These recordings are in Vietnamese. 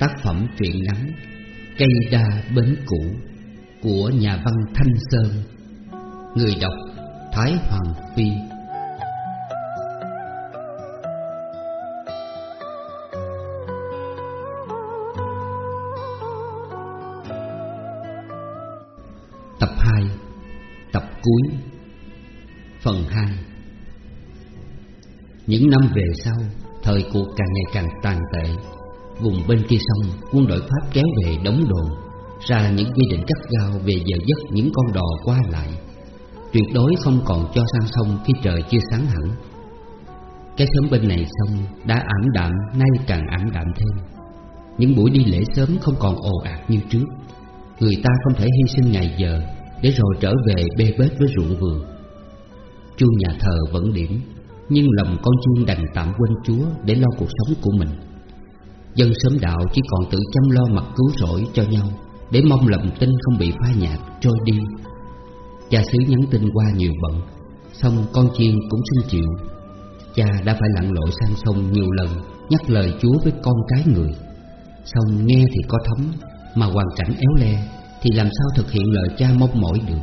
Tác phẩm truyện ngắn Cây đa bến cũ Của nhà văn Thanh Sơn. Người đọc Thái Hoàng Phi. Tập 2 Tập cuối. Phần 2 Những năm về sau, Thời cuộc càng ngày càng tàn tệ. Vùng bên kia sông, Quân đội Pháp kéo về đóng đồn, Ra những quy định cắt gao về giờ giấc những con đò qua lại. Tuyệt đối không còn cho sang sông khi trời chưa sáng hẳn. Cái sớm bên này sông đã ảm đạm, nay càng ảm đạm thêm. Những buổi đi lễ sớm không còn ồ ạt như trước. Người ta không thể hy sinh ngày giờ Để rồi trở về bê bết với ruộng vườn. Chuông nhà thờ vẫn điểm, Nhưng lòng con chuông đành tạm quên Chúa Để lo cuộc sống của mình. Dân sớm đạo chỉ còn tự chăm lo mặt cứu rỗi cho nhau Để mong lòng tin không bị phai nhạt, trôi đi. Cha xứ nhắn tin qua nhiều bận Xong con chiên cũng xin chịu. Cha đã phải lặn lội sang sông nhiều lần Nhắc lời Chúa với con cái người. Xong nghe thì có thấm Mà hoàn cảnh éo le Thì làm sao thực hiện lời cha mong mỏi được?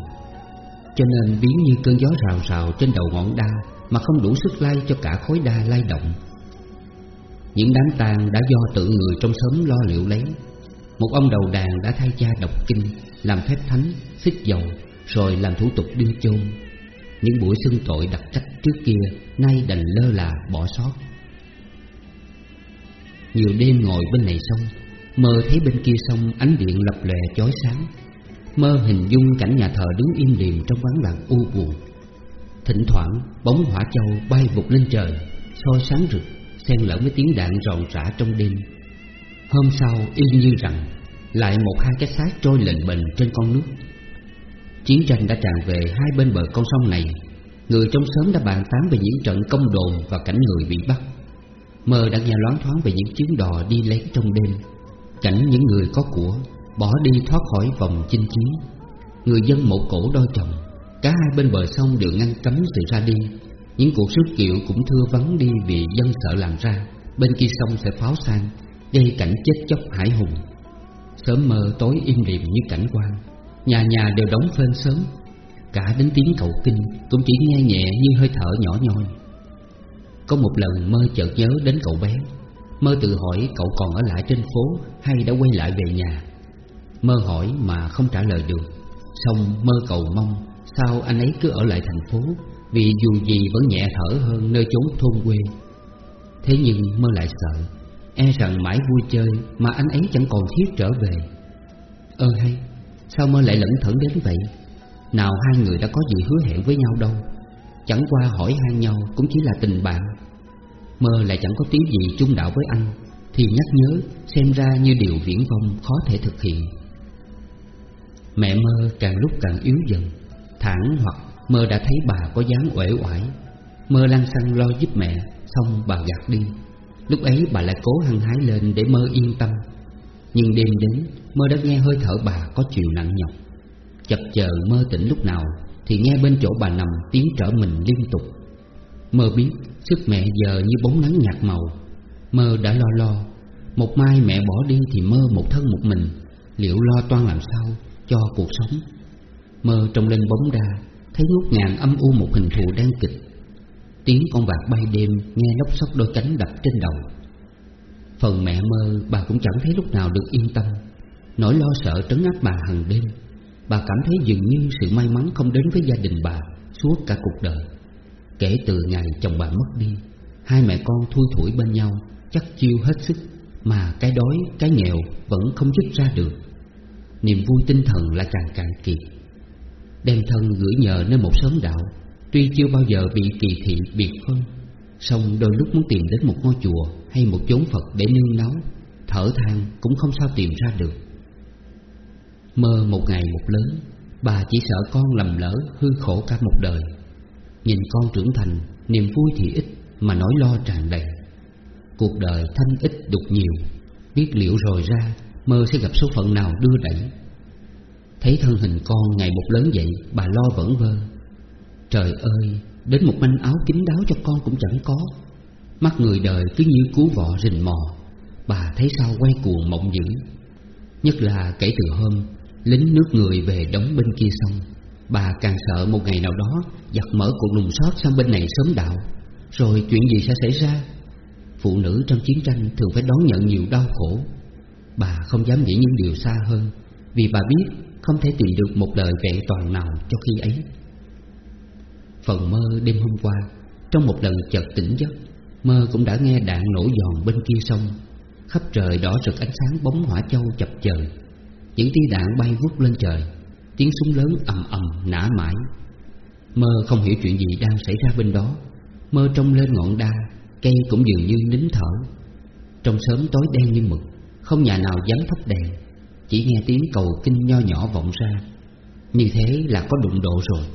Cho nên biến như cơn gió rào rào trên đầu ngọn đa Mà không đủ sức lay cho cả khối đa lay động những đám tang đã do tự người trong xóm lo liệu lấy. Một ông đầu đàn đã thay cha đọc kinh Làm phép thánh, xích dầu Rồi làm thủ tục đưa chôn. Những buổi xưng tội đặc trách trước kia Nay đành lơ là bỏ sót. Nhiều đêm ngồi bên này sông Mơ thấy bên kia sông ánh điện lập lòe chói sáng. Mơ hình dung cảnh nhà thờ đứng im lìm trong vắng lặng u buồn. Thỉnh thoảng bóng hỏa châu bay vụt lên trời soi sáng rực xen lẫn với tiếng đạn ròn rã trong đêm. Hôm sau, y như rằng, Lại một hai cái xác trôi lệnh bềnh trên con nước. Chiến tranh đã tràn về hai bên bờ con sông này. Người trong xóm đã bàn tán về những trận công đồn và cảnh người bị bắt. Mơ đã nghe loáng thoáng về những chuyến đò đi lén trong đêm. Cảnh những người có của, Bỏ đi thoát khỏi vòng chinh chiến. Người dân một cổ đôi chồng, Cả hai bên bờ sông đều ngăn cấm sự ra đi những cuộc rước kiệu cũng thưa vắng đi vì dân sợ làm ra. Bên kia sông sẽ pháo sang, Gây cảnh chết chóc hải hùng. Sớm mơ tối im lìm như cảnh quan, Nhà nhà đều đóng phên sớm. Cả đến tiếng cầu kinh Cũng chỉ nghe nhẹ như hơi thở nhỏ nhoi. Có một lần mơ chợt nhớ đến cậu bé. Mơ tự hỏi cậu còn ở lại trên phố Hay đã quay lại về nhà. Mơ hỏi mà không trả lời được. Xong mơ cầu mong, Sao anh ấy cứ ở lại thành phố? Vì dù gì vẫn nhẹ thở hơn nơi chốn thôn quê. Thế nhưng mơ lại sợ E rằng mãi vui chơi Mà anh ấy chẳng còn thiết trở về. Ơ hay, Sao mơ lại lẫn thẩn đến vậy? Nào hai người đã có gì hứa hẹn với nhau đâu? Chẳng qua hỏi han nhau Cũng chỉ là tình bạn. Mơ lại chẳng có tiếng gì chung đạo với anh, Thì nhắc nhớ Xem ra như điều viễn vông khó thể thực hiện. Mẹ mơ càng lúc càng yếu dần, Thẳng hoặc Mơ đã thấy bà có dáng uể oải. Mơ lăn xăng lo giúp mẹ, Xong bà gạt đi. Lúc ấy bà lại cố hăng hái lên để mơ yên tâm. Nhưng đêm đến, Mơ đã nghe hơi thở bà có chiều nặng nhọc. Chập chờ mơ tỉnh lúc nào Thì nghe bên chỗ bà nằm tiếng trở mình liên tục. Mơ biết sức mẹ giờ như bóng nắng nhạt màu. Mơ đã lo lo, Một mai mẹ bỏ đi thì mơ một thân một mình. Liệu lo toan làm sao cho cuộc sống? Mơ trông lên bóng ra Thấy ngút ngàn âm u một hình thù đang kịch. Tiếng con vạc bay đêm Nghe lóc sóc đôi cánh đập trên đầu. Phần mẹ mơ bà cũng chẳng thấy lúc nào được yên tâm. Nỗi lo sợ trấn áp bà hàng đêm Bà cảm thấy dường như sự may mắn không đến với gia đình bà Suốt cả cuộc đời. Kể từ ngày chồng bà mất đi Hai mẹ con thui thủi bên nhau Chắc chiêu hết sức Mà cái đói, cái nghèo vẫn không giúp ra được. Niềm vui tinh thần lại càng càng kiệt Đem thân gửi nhờ nơi một xóm đạo. Tuy chưa bao giờ bị kỳ thị biệt phân, song đôi lúc muốn tìm đến một ngôi chùa Hay một chốn Phật để nương náu Thở than cũng không sao tìm ra được. Mơ một ngày một lớn, Bà chỉ sợ con lầm lỡ hư khổ cả một đời. Nhìn con trưởng thành, Niềm vui thì ít Mà nỗi lo tràn đầy. Cuộc đời thanh ít đục nhiều, Biết liệu rồi ra, Mơ sẽ gặp số phận nào đưa đẩy. Thấy thân hình con ngày một lớn vậy, Bà lo vẫn vơ. Trời ơi, Đến một manh áo kín đáo cho con cũng chẳng có. Mắt người đời cứ như cú vọ rình mò. Bà thấy sao quay cuồng mộng dữ. Nhất là kể từ hôm, Lính nước người về đóng bên kia sông Bà càng sợ một ngày nào đó Giặt mở cuộc lùng sót sang bên này sớm đạo Rồi chuyện gì sẽ xảy ra? Phụ nữ trong chiến tranh thường phải đón nhận nhiều đau khổ. Bà không dám nghĩ những điều xa hơn, Vì bà biết không thể tìm được một lời vẹn toàn nào cho khi ấy. Phần mơ đêm hôm qua, Trong một lần chợt tỉnh giấc, Mơ cũng đã nghe đạn nổ giòn bên kia sông. Khắp trời đỏ rực ánh sáng bóng hỏa châu chập chờn. Những tia đạn bay vút lên trời, Tiếng súng lớn ầm ầm nã mãi. Mơ không hiểu chuyện gì đang xảy ra bên đó. Mơ trông lên ngọn đa, Cây cũng dường như nín thở. Trong sớm tối đen như mực, Không nhà nào dám thắp đèn. Chỉ nghe tiếng cầu kinh nho nhỏ vọng ra. Như thế là có đụng độ rồi.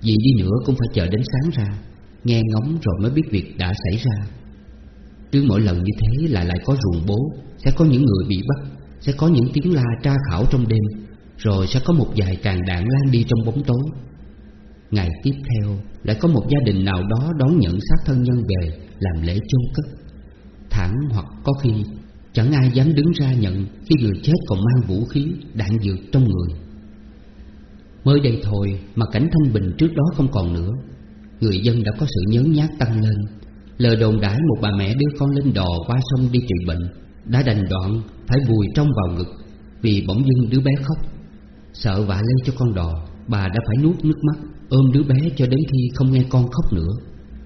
Gì đi nữa cũng phải chờ đến sáng ra, Nghe ngóng rồi mới biết việc đã xảy ra. Cứ mỗi lần như thế là lại có ruồng bố, Sẽ có những người bị bắt, Sẽ có những tiếng la tra khảo trong đêm, Rồi sẽ có một vài tràng đạn lan đi trong bóng tối. Ngày tiếp theo, Lại có một gia đình nào đó đón nhận xác thân nhân về Làm lễ chôn cất. Thẳng hoặc có khi Chẳng ai dám đứng ra nhận Khi người chết còn mang vũ khí, Đạn dược trong người. Mới đây thôi mà cảnh thanh bình trước đó không còn nữa, Người dân đã có sự nhớ nhát tăng lên. Lời đồn đãi một bà mẹ đưa con lên đò qua sông đi trị bệnh, Đã đành đoạn phải vùi trong vào ngực Vì bỗng dưng đứa bé khóc. Sợ vạ lây cho con đò, Bà đã phải nuốt nước mắt, Ôm đứa bé cho đến khi không nghe con khóc nữa.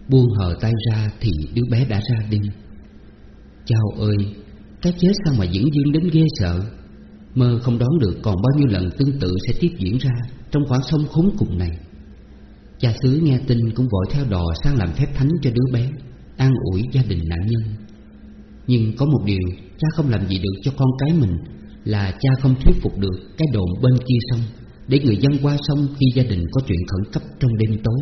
Buông hờ tay ra thì đứa bé đã ra đi. Chao ơi cái chết sao mà diễn viên đến ghê sợ? Mơ không đoán được còn bao nhiêu lần tương tự sẽ tiếp diễn ra Trong khoảng sông khốn cùng này. Cha xứ nghe tin cũng vội theo đò sang làm phép thánh cho đứa bé, An ủi gia đình nạn nhân. Nhưng có một điều Cha không làm gì được cho con cái mình Là cha không thuyết phục được Cái đồn bên kia sông Để người dân qua sông khi gia đình có chuyện khẩn cấp trong đêm tối.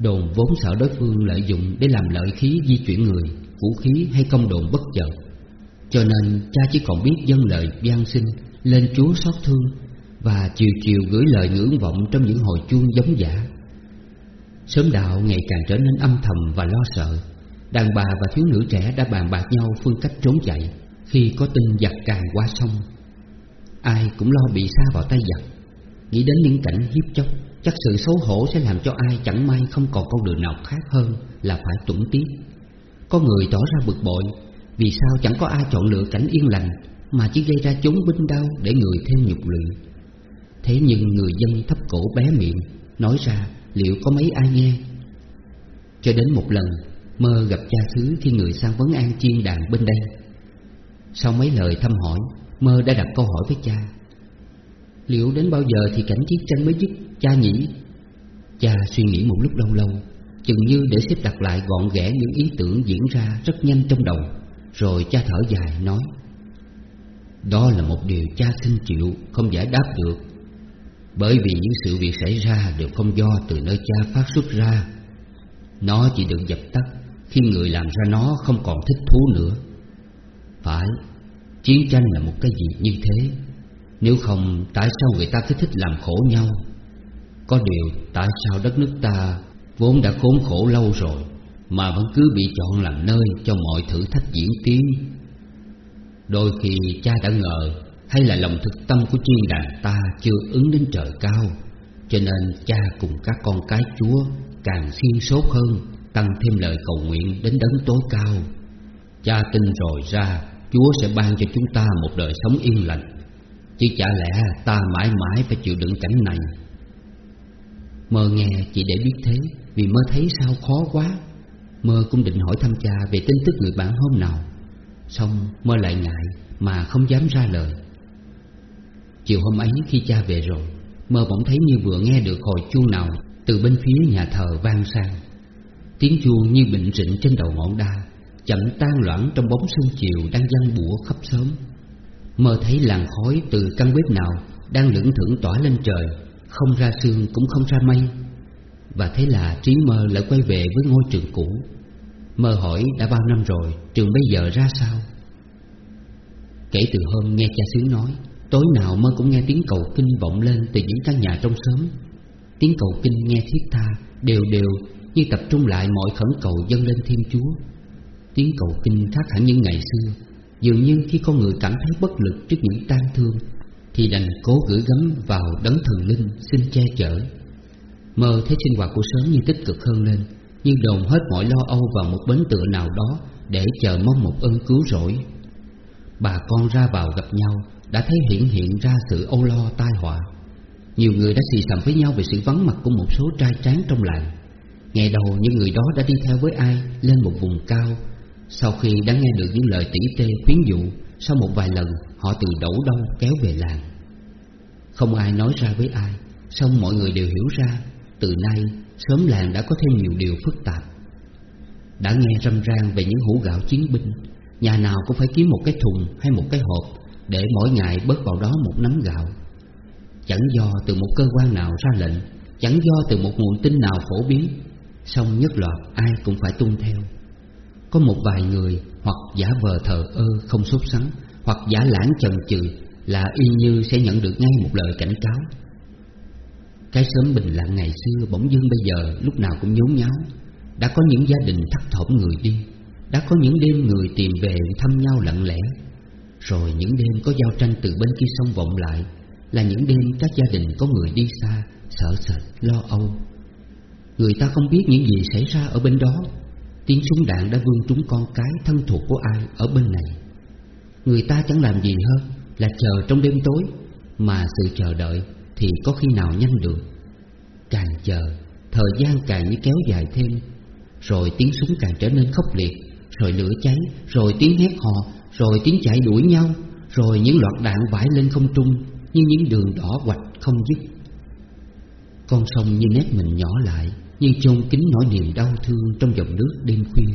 Đồn vốn sợ đối phương lợi dụng Để làm lợi khí di chuyển người, Vũ khí hay công đồn bất chợt. Cho nên cha chỉ còn biết dâng lời van xin Lên Chúa xót thương Và chiều chiều gửi lời ngưỡng vọng Trong những hồi chuông giống giả. Sớm đạo ngày càng trở nên âm thầm và lo sợ. Đàn bà và thiếu nữ trẻ đã bàn bạc nhau phương cách trốn chạy Khi có tin giặc càng qua sông. Ai cũng lo bị xa vào tay giặc. Nghĩ đến những cảnh hiếp chóc, Chắc sự xấu hổ sẽ làm cho ai chẳng may không còn con đường nào khác hơn là phải tuẫn tiếc Có người tỏ ra bực bội vì sao chẳng có ai chọn lựa cảnh yên lành Mà chỉ gây ra chốn binh đau để người thêm nhục lụy Thế nhưng người dân thấp cổ bé miệng Nói ra liệu có mấy ai nghe? Cho đến một lần, Mơ gặp cha xứ khi người sang vấn an chiên đàn bên đây. Sau mấy lời thăm hỏi, Mơ đã đặt câu hỏi với cha. Liệu đến bao giờ thì cảnh chiến tranh mới dứt, Cha nhỉ? Cha suy nghĩ một lúc lâu lâu, Chừng như để xếp đặt lại gọn ghẽ những ý tưởng diễn ra rất nhanh trong đầu. Rồi cha thở dài nói Đó là một điều cha xin chịu Không giải đáp được. Bởi vì những sự việc xảy ra đều không do từ nơi cha phát xuất ra. Nó chỉ được dập tắt khi người làm ra nó không còn thích thú nữa. Phải, chiến tranh là một cái gì như thế? Nếu không tại sao người ta cứ thích làm khổ nhau? Có điều tại sao đất nước ta vốn đã khốn khổ lâu rồi mà vẫn cứ bị chọn làm nơi cho mọi thử thách diễn tiến. Đôi khi cha đã ngờ hay là lòng thực tâm của chuyên đàn ta chưa ứng đến trời cao, Cho nên cha cùng các con cái Chúa càng xiên sốt hơn, Tăng thêm lời cầu nguyện đến đấng tối cao. Cha tin rồi ra, Chúa sẽ ban cho chúng ta một đời sống yên lành. Chứ chả lẽ ta mãi mãi phải chịu đựng cảnh này. Mơ nghe chỉ để biết thế, Vì mơ thấy sao khó quá. Mơ cũng định hỏi thăm cha về tin tức người bạn hôm nào. Xong mơ lại ngại mà không dám ra lời. Chiều hôm ấy khi cha về rồi, Mơ bỗng thấy như vừa nghe được hồi chuông nào Từ bên phía nhà thờ vang sang. Tiếng chuông như bệnh rịnh trên đầu ngọn đa, Chậm tan loãng trong bóng sương chiều Đang giăng bủa khắp sớm Mơ thấy làn khói từ căn bếp nào Đang lững thững tỏa lên trời, Không ra sương cũng không ra mây. Và thế là trí mơ lại quay về với ngôi trường cũ. Mơ hỏi đã bao năm rồi Trường bây giờ ra sao? Kể từ hôm nghe cha xứ nói Tối nào mơ cũng nghe tiếng cầu kinh vọng lên từ những căn nhà trong xóm. Tiếng cầu kinh nghe thiết tha, đều đều Như tập trung lại mọi khẩn cầu dâng lên Thiên Chúa. Tiếng cầu kinh khác hẳn những ngày xưa Dường như khi con người cảm thấy bất lực trước những tang thương Thì đành cố gửi gắm vào đấng thần linh xin che chở. Mơ thấy sinh hoạt của sớm như tích cực hơn lên, nhưng đồn hết mọi lo âu vào một bến tựa nào đó Để chờ mong một ơn cứu rỗi. Bà con ra vào gặp nhau, Đã thấy hiện hiện ra sự âu lo tai họa. Nhiều người đã xì xầm với nhau về sự vắng mặt của một số trai tráng trong làng. Ngày đầu, những người đó đã đi theo với ai lên một vùng cao. Sau khi đã nghe được những lời tỉ tê, khuyến dụ, Sau một vài lần, họ từ đổ đông kéo về làng. Không ai nói ra với ai Xong mọi người đều hiểu ra từ nay sớm làng đã có thêm nhiều điều phức tạp. Đã nghe râm ran về những hũ gạo chiến binh, Nhà nào cũng phải kiếm một cái thùng hay một cái hộp Để mỗi ngày bớt vào đó một nắm gạo. Chẳng do từ một cơ quan nào ra lệnh, Chẳng do từ một nguồn tin nào phổ biến Xong nhất loạt ai cũng phải tuân theo. Có một vài người hoặc giả vờ thờ ơ không sốt sắng, Hoặc giả lãng chần chừ là y như sẽ nhận được ngay một lời cảnh cáo. Cái sớm bình lặng ngày xưa bỗng dưng bây giờ lúc nào cũng nhốn nháo. Đã có những gia đình thắt thỏm người đi Đã có những đêm người tìm về thăm nhau lặng lẽ. Rồi những đêm có giao tranh từ bên kia sông vọng lại Là những đêm các gia đình có người đi xa Sợ sệt, lo âu. Người ta không biết những gì xảy ra ở bên đó. Tiếng súng đạn đã vương trúng con cái thân thuộc của ai ở bên này. Người ta chẳng làm gì hơn là chờ trong đêm tối Mà sự chờ đợi thì có khi nào nhanh được. Càng chờ, thời gian càng như kéo dài thêm Rồi tiếng súng càng trở nên khốc liệt Rồi lửa cháy, rồi tiếng hét hò Rồi tiếng chạy đuổi nhau Rồi những loạt đạn vãi lên không trung Như những đường đỏ hoạch không dứt. Con sông như nét mình nhỏ lại như chôn kín nỗi niềm đau thương trong dòng nước đêm khuya.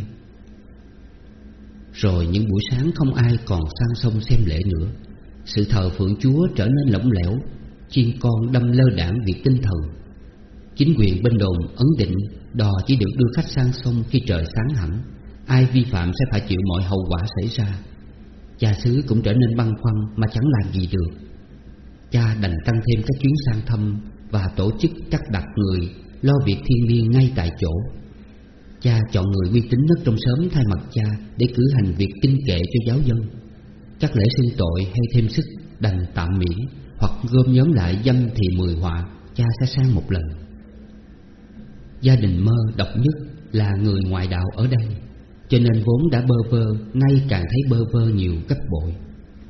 Rồi những buổi sáng không ai còn sang sông xem lễ nữa Sự thờ phượng chúa trở nên lỏng lẻo Chiên con đâm lơ đảng việc tinh thần. Chính quyền bên đồn ấn định Đò chỉ được đưa khách sang sông khi trời sáng hẳn. Ai vi phạm sẽ phải chịu mọi hậu quả xảy ra. Cha xứ cũng trở nên băn khoăn mà chẳng làm gì được. Cha đành tăng thêm các chuyến sang thăm Và tổ chức cắt đặt người, Lo việc thiên liêng ngay tại chỗ. Cha chọn người uy tín nhất trong sớm thay mặt cha Để cử hành việc kinh kệ cho giáo dân. Các lễ xưng tội hay thêm sức đành tạm miễn. Hoặc gom nhóm lại dâm thì mười họa Cha sẽ sang một lần. Gia đình mơ độc nhất là người ngoại đạo ở đây Cho nên vốn đã bơ vơ Nay càng thấy bơ vơ nhiều gấp bội.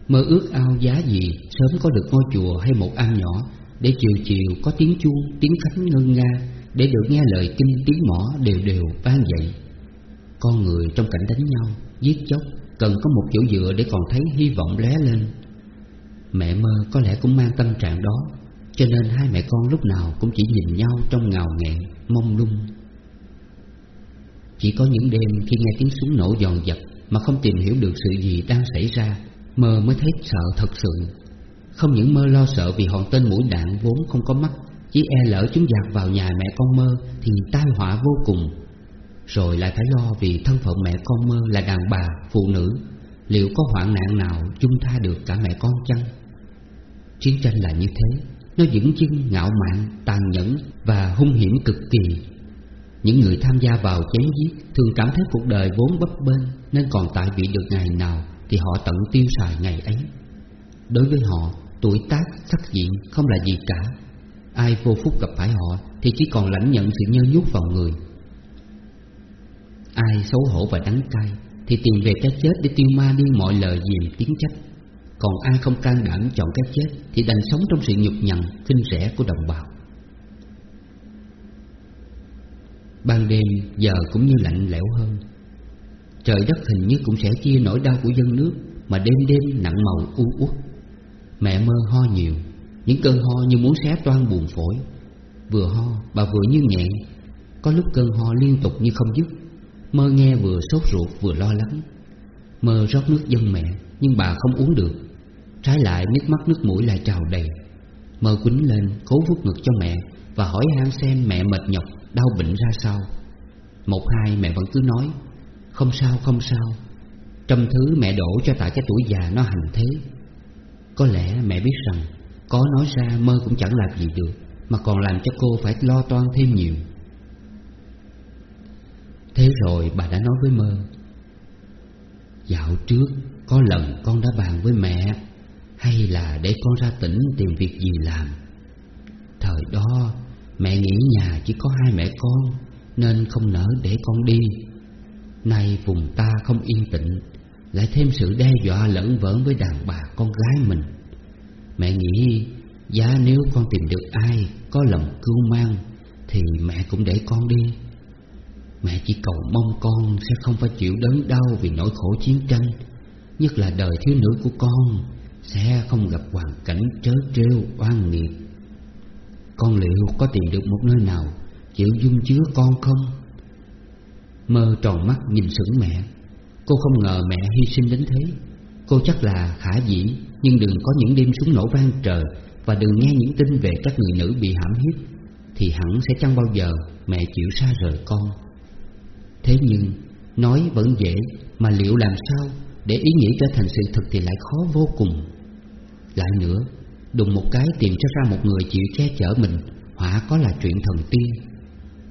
Mơ ước ao giá gì Sớm có được ngôi chùa hay một am nhỏ Để chiều chiều có tiếng chuông Tiếng khánh ngân nga để được nghe lời kinh tiếng mỏ đều đều vang dậy. Con người trong cảnh đánh nhau, giết chóc Cần có một chỗ dựa để còn thấy hy vọng lóe lên. Mẹ mơ có lẽ cũng mang tâm trạng đó Cho nên hai mẹ con lúc nào cũng chỉ nhìn nhau trong ngào nghẹn, mông lung. Chỉ có những đêm khi nghe tiếng súng nổ giòn giật Mà không tìm hiểu được sự gì đang xảy ra Mơ mới thấy sợ thật sự. Không những mơ lo sợ vì hòn tên mũi đạn vốn không có mắt chỉ e lỡ chúng dạt vào nhà mẹ con mơ Thì tai họa vô cùng. Rồi lại phải lo vì thân phận mẹ con mơ là đàn bà, phụ nữ Liệu có hoạn nạn nào chung tha được cả mẹ con chăng? Chiến tranh là như thế. Nó dững dưng, ngạo mạn, tàn nhẫn và hung hiểm cực kỳ. Những người tham gia vào chém giết Thường cảm thấy cuộc đời vốn bấp bênh Nên còn tại vị được ngày nào Thì họ tận tiêu xài ngày ấy. Đối với họ, tuổi tác, sắc diện không là gì cả. Ai vô phúc gặp phải họ Thì chỉ còn lãnh nhận sự nhơ nhút vào người. Ai xấu hổ và đắng cay Thì tìm về cái chết để tiêu ma đi mọi lời dìm tiếng trách. Còn ai không can đảm chọn cái chết Thì đành sống trong sự nhục nhằn, kinh rẻ của đồng bào. Ban đêm giờ cũng như lạnh lẽo hơn. Trời đất hình như cũng sẽ chia nỗi đau của dân nước Mà đêm đêm nặng màu u uất. Mẹ mơ ho nhiều những cơn ho như muốn xé toan buồn phổi. Vừa ho bà vừa như nghẹn Có lúc cơn ho liên tục như không dứt. Mơ nghe vừa sốt ruột vừa lo lắng. Mơ rót nước dân mẹ Nhưng bà không uống được. Trái lại nước mắt nước mũi lại trào đầy. Mơ quýnh lên, cố vuốt ngực cho mẹ Và hỏi han xem mẹ mệt nhọc, Đau bệnh ra sao. Một hai, mẹ vẫn cứ nói, Không sao không sao. Trăm thứ mẹ đổ cho tại cái tuổi già nó hành thế. Có lẽ mẹ biết rằng, có nói ra mơ cũng chẳng làm gì được, Mà còn làm cho cô phải lo toan thêm nhiều. Thế rồi bà đã nói với mơ, Dạo trước có lần con đã bàn với mẹ hay là để con ra tỉnh tìm việc gì làm? Thời đó, mẹ nghĩ nhà chỉ có hai mẹ con, Nên không nỡ để con đi. Nay vùng ta không yên tĩnh, Lại thêm sự đe dọa lẫn vỡn với đàn bà con gái mình. Mẹ nghĩ, Giá nếu con tìm được ai Có lòng cưu mang, Thì mẹ cũng để con đi. Mẹ chỉ cầu mong con Sẽ không phải chịu đớn đau Vì nỗi khổ chiến tranh, Nhất là đời thiếu nữ của con. Sẽ không gặp hoàn cảnh trớ trêu, oan nghiệt. Con liệu có tìm được một nơi nào Chịu dung chứa con không? Mơ tròn mắt nhìn sững mẹ. Cô không ngờ mẹ hy sinh đến thế. Cô chắc là khả dĩ, Nhưng đừng có những đêm súng nổ vang trời Và đừng nghe những tin về các người nữ bị hãm hiếp, Thì hẳn sẽ chẳng bao giờ mẹ chịu xa rời con. Thế nhưng, nói vẫn dễ, Mà liệu làm sao để ý nghĩ trở thành sự thực thì lại khó vô cùng. Lại nữa, Đùng một cái tìm cho ra một người chịu che chở mình, Hỏa có là chuyện thần tiên.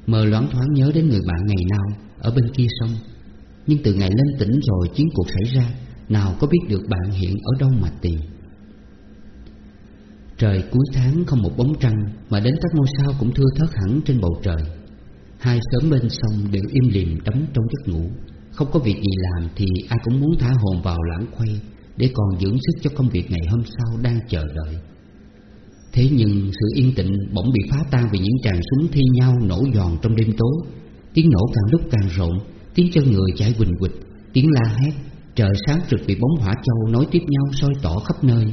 Mơ loáng thoáng nhớ đến người bạn ngày nào Ở bên kia sông. Nhưng từ ngày lên tỉnh rồi chiến cuộc xảy ra, Nào có biết được bạn hiện ở đâu mà tìm. Trời cuối tháng không một bóng trăng, Mà đến các ngôi sao cũng thưa thớt hẳn trên bầu trời. Hai sớm bên sông đều im lìm đắm trong giấc ngủ. Không có việc gì làm thì ai cũng muốn thả hồn vào lãng quay để còn dưỡng sức cho công việc ngày hôm sau đang chờ đợi. Thế nhưng sự yên tĩnh bỗng bị phá tan vì những tràng súng thi nhau nổ giòn trong đêm tối. Tiếng nổ càng lúc càng rộn, Tiếng chân người chạy quỳnh quịch, Tiếng la hét, Trời sáng rực vì bóng hỏa châu nối tiếp nhau soi tỏ khắp nơi.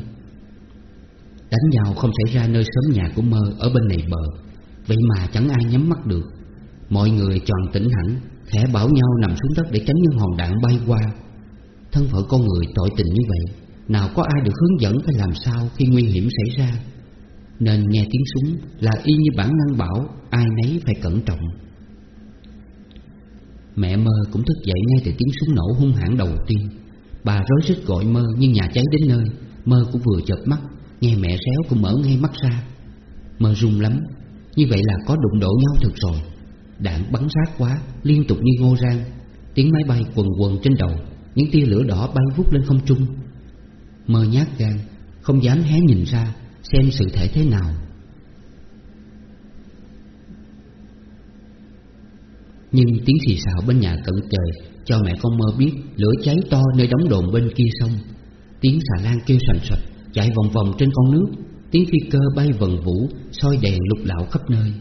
Đánh nhau không xảy ra nơi sớm nhà của mơ ở bên này bờ, Vậy mà chẳng ai nhắm mắt được. Mọi người tròn tỉnh hẳn, Khẽ bảo nhau nằm xuống đất để tránh những hòn đạn bay qua. Thân phận con người tội tình như vậy, Nào có ai được hướng dẫn phải làm sao khi nguy hiểm xảy ra? Nên nghe tiếng súng là y như bản năng bảo, Ai nấy phải cẩn trọng. Mẹ mơ cũng thức dậy ngay từ tiếng súng nổ hung hãn đầu tiên. Bà rối rít gọi mơ, nhưng nhà cháy đến nơi. Mơ cũng vừa chợp mắt, Nghe mẹ réo cũng mở ngay mắt ra. Mơ run lắm, Như vậy là có đụng độ nhau thực rồi. Đạn bắn sát quá, Liên tục như ngô rang. Tiếng máy bay quần quần trên đầu. Những tia lửa đỏ bay vút lên không trung. Mơ nhát gan, Không dám hé nhìn ra Xem sự thể thế nào. Nhưng tiếng xì xào bên nhà cận trời Cho mẹ con mơ biết Lửa cháy to nơi đóng đồn bên kia sông. Tiếng xà lan kêu sành sạch, Chạy vòng vòng trên con nước. Tiếng phi cơ bay vần vũ, soi đèn lục lạo khắp nơi.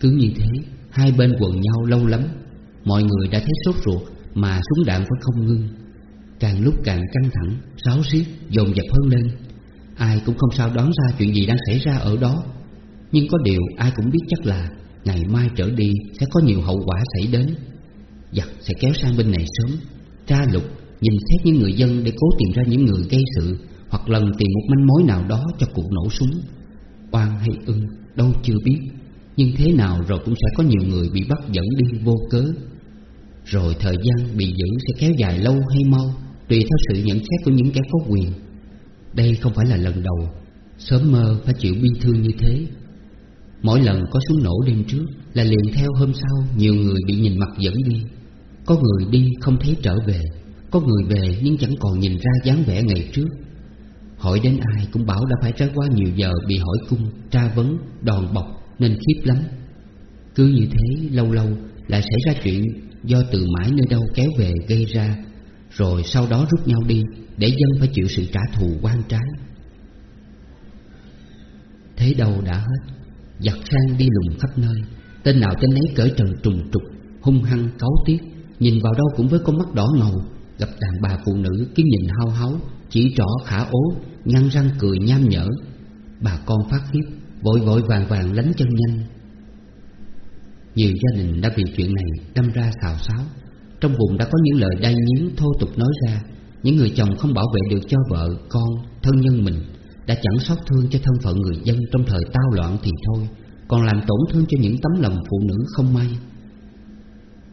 Cứ như thế, Hai bên quần nhau lâu lắm. Mọi người đã thấy sốt ruột mà súng đạn vẫn không ngưng. Càng lúc càng căng thẳng Ráo riết dồn dập hơn lên. Ai cũng không sao đoán ra chuyện gì đang xảy ra ở đó. Nhưng có điều ai cũng biết chắc là Ngày mai trở đi sẽ có nhiều hậu quả xảy đến. Giặc sẽ kéo sang bên này sớm. Tra lục, nhìn xét những người dân để cố tìm ra những người gây sự Hoặc lần tìm một manh mối nào đó cho cuộc nổ súng. Oan hay ưng, đâu chưa biết. Nhưng thế nào rồi cũng sẽ có nhiều người bị bắt dẫn đi vô cớ. Rồi thời gian bị giữ sẽ kéo dài lâu hay mau Tùy theo sự nhận xét của những kẻ có quyền. Đây không phải là lần đầu. Sớm mơ phải chịu bi thương như thế. Mỗi lần có súng nổ đêm trước Là liền theo hôm sau Nhiều người bị nhìn mặt dẫn đi. Có người đi không thấy trở về Có người về nhưng chẳng còn nhìn ra dáng vẻ ngày trước. Hỏi đến ai cũng bảo đã phải trải qua nhiều giờ Bị hỏi cung, tra vấn, đòn bọc Nên khiếp lắm. Cứ như thế lâu lâu lại xảy ra chuyện Do từ mãi nơi đâu kéo về gây ra, Rồi sau đó rút nhau đi Để dân phải chịu sự trả thù quan trái. Thế đâu đã hết, Giặc sang đi lùng khắp nơi, Tên nào tên ấy cởi trần trùng trục, Hung hăng cáu tiết, Nhìn vào đâu cũng với con mắt đỏ ngầu, Gặp đàn bà phụ nữ kiếm nhìn hao háo, Chỉ trỏ khả ố, Nhăn răng cười nham nhở. Bà con phát khiếp, Vội vội vàng vàng lánh chân nhanh. Nhiều gia đình đã vì chuyện này Đâm ra xào xáo. Trong bụng đã có những lời đai nghiến thô tục nói ra Những người chồng không bảo vệ được cho vợ, con, thân nhân mình đã chẳng xót thương cho thân phận người dân trong thời tao loạn thì thôi Còn làm tổn thương cho những tấm lòng phụ nữ không may.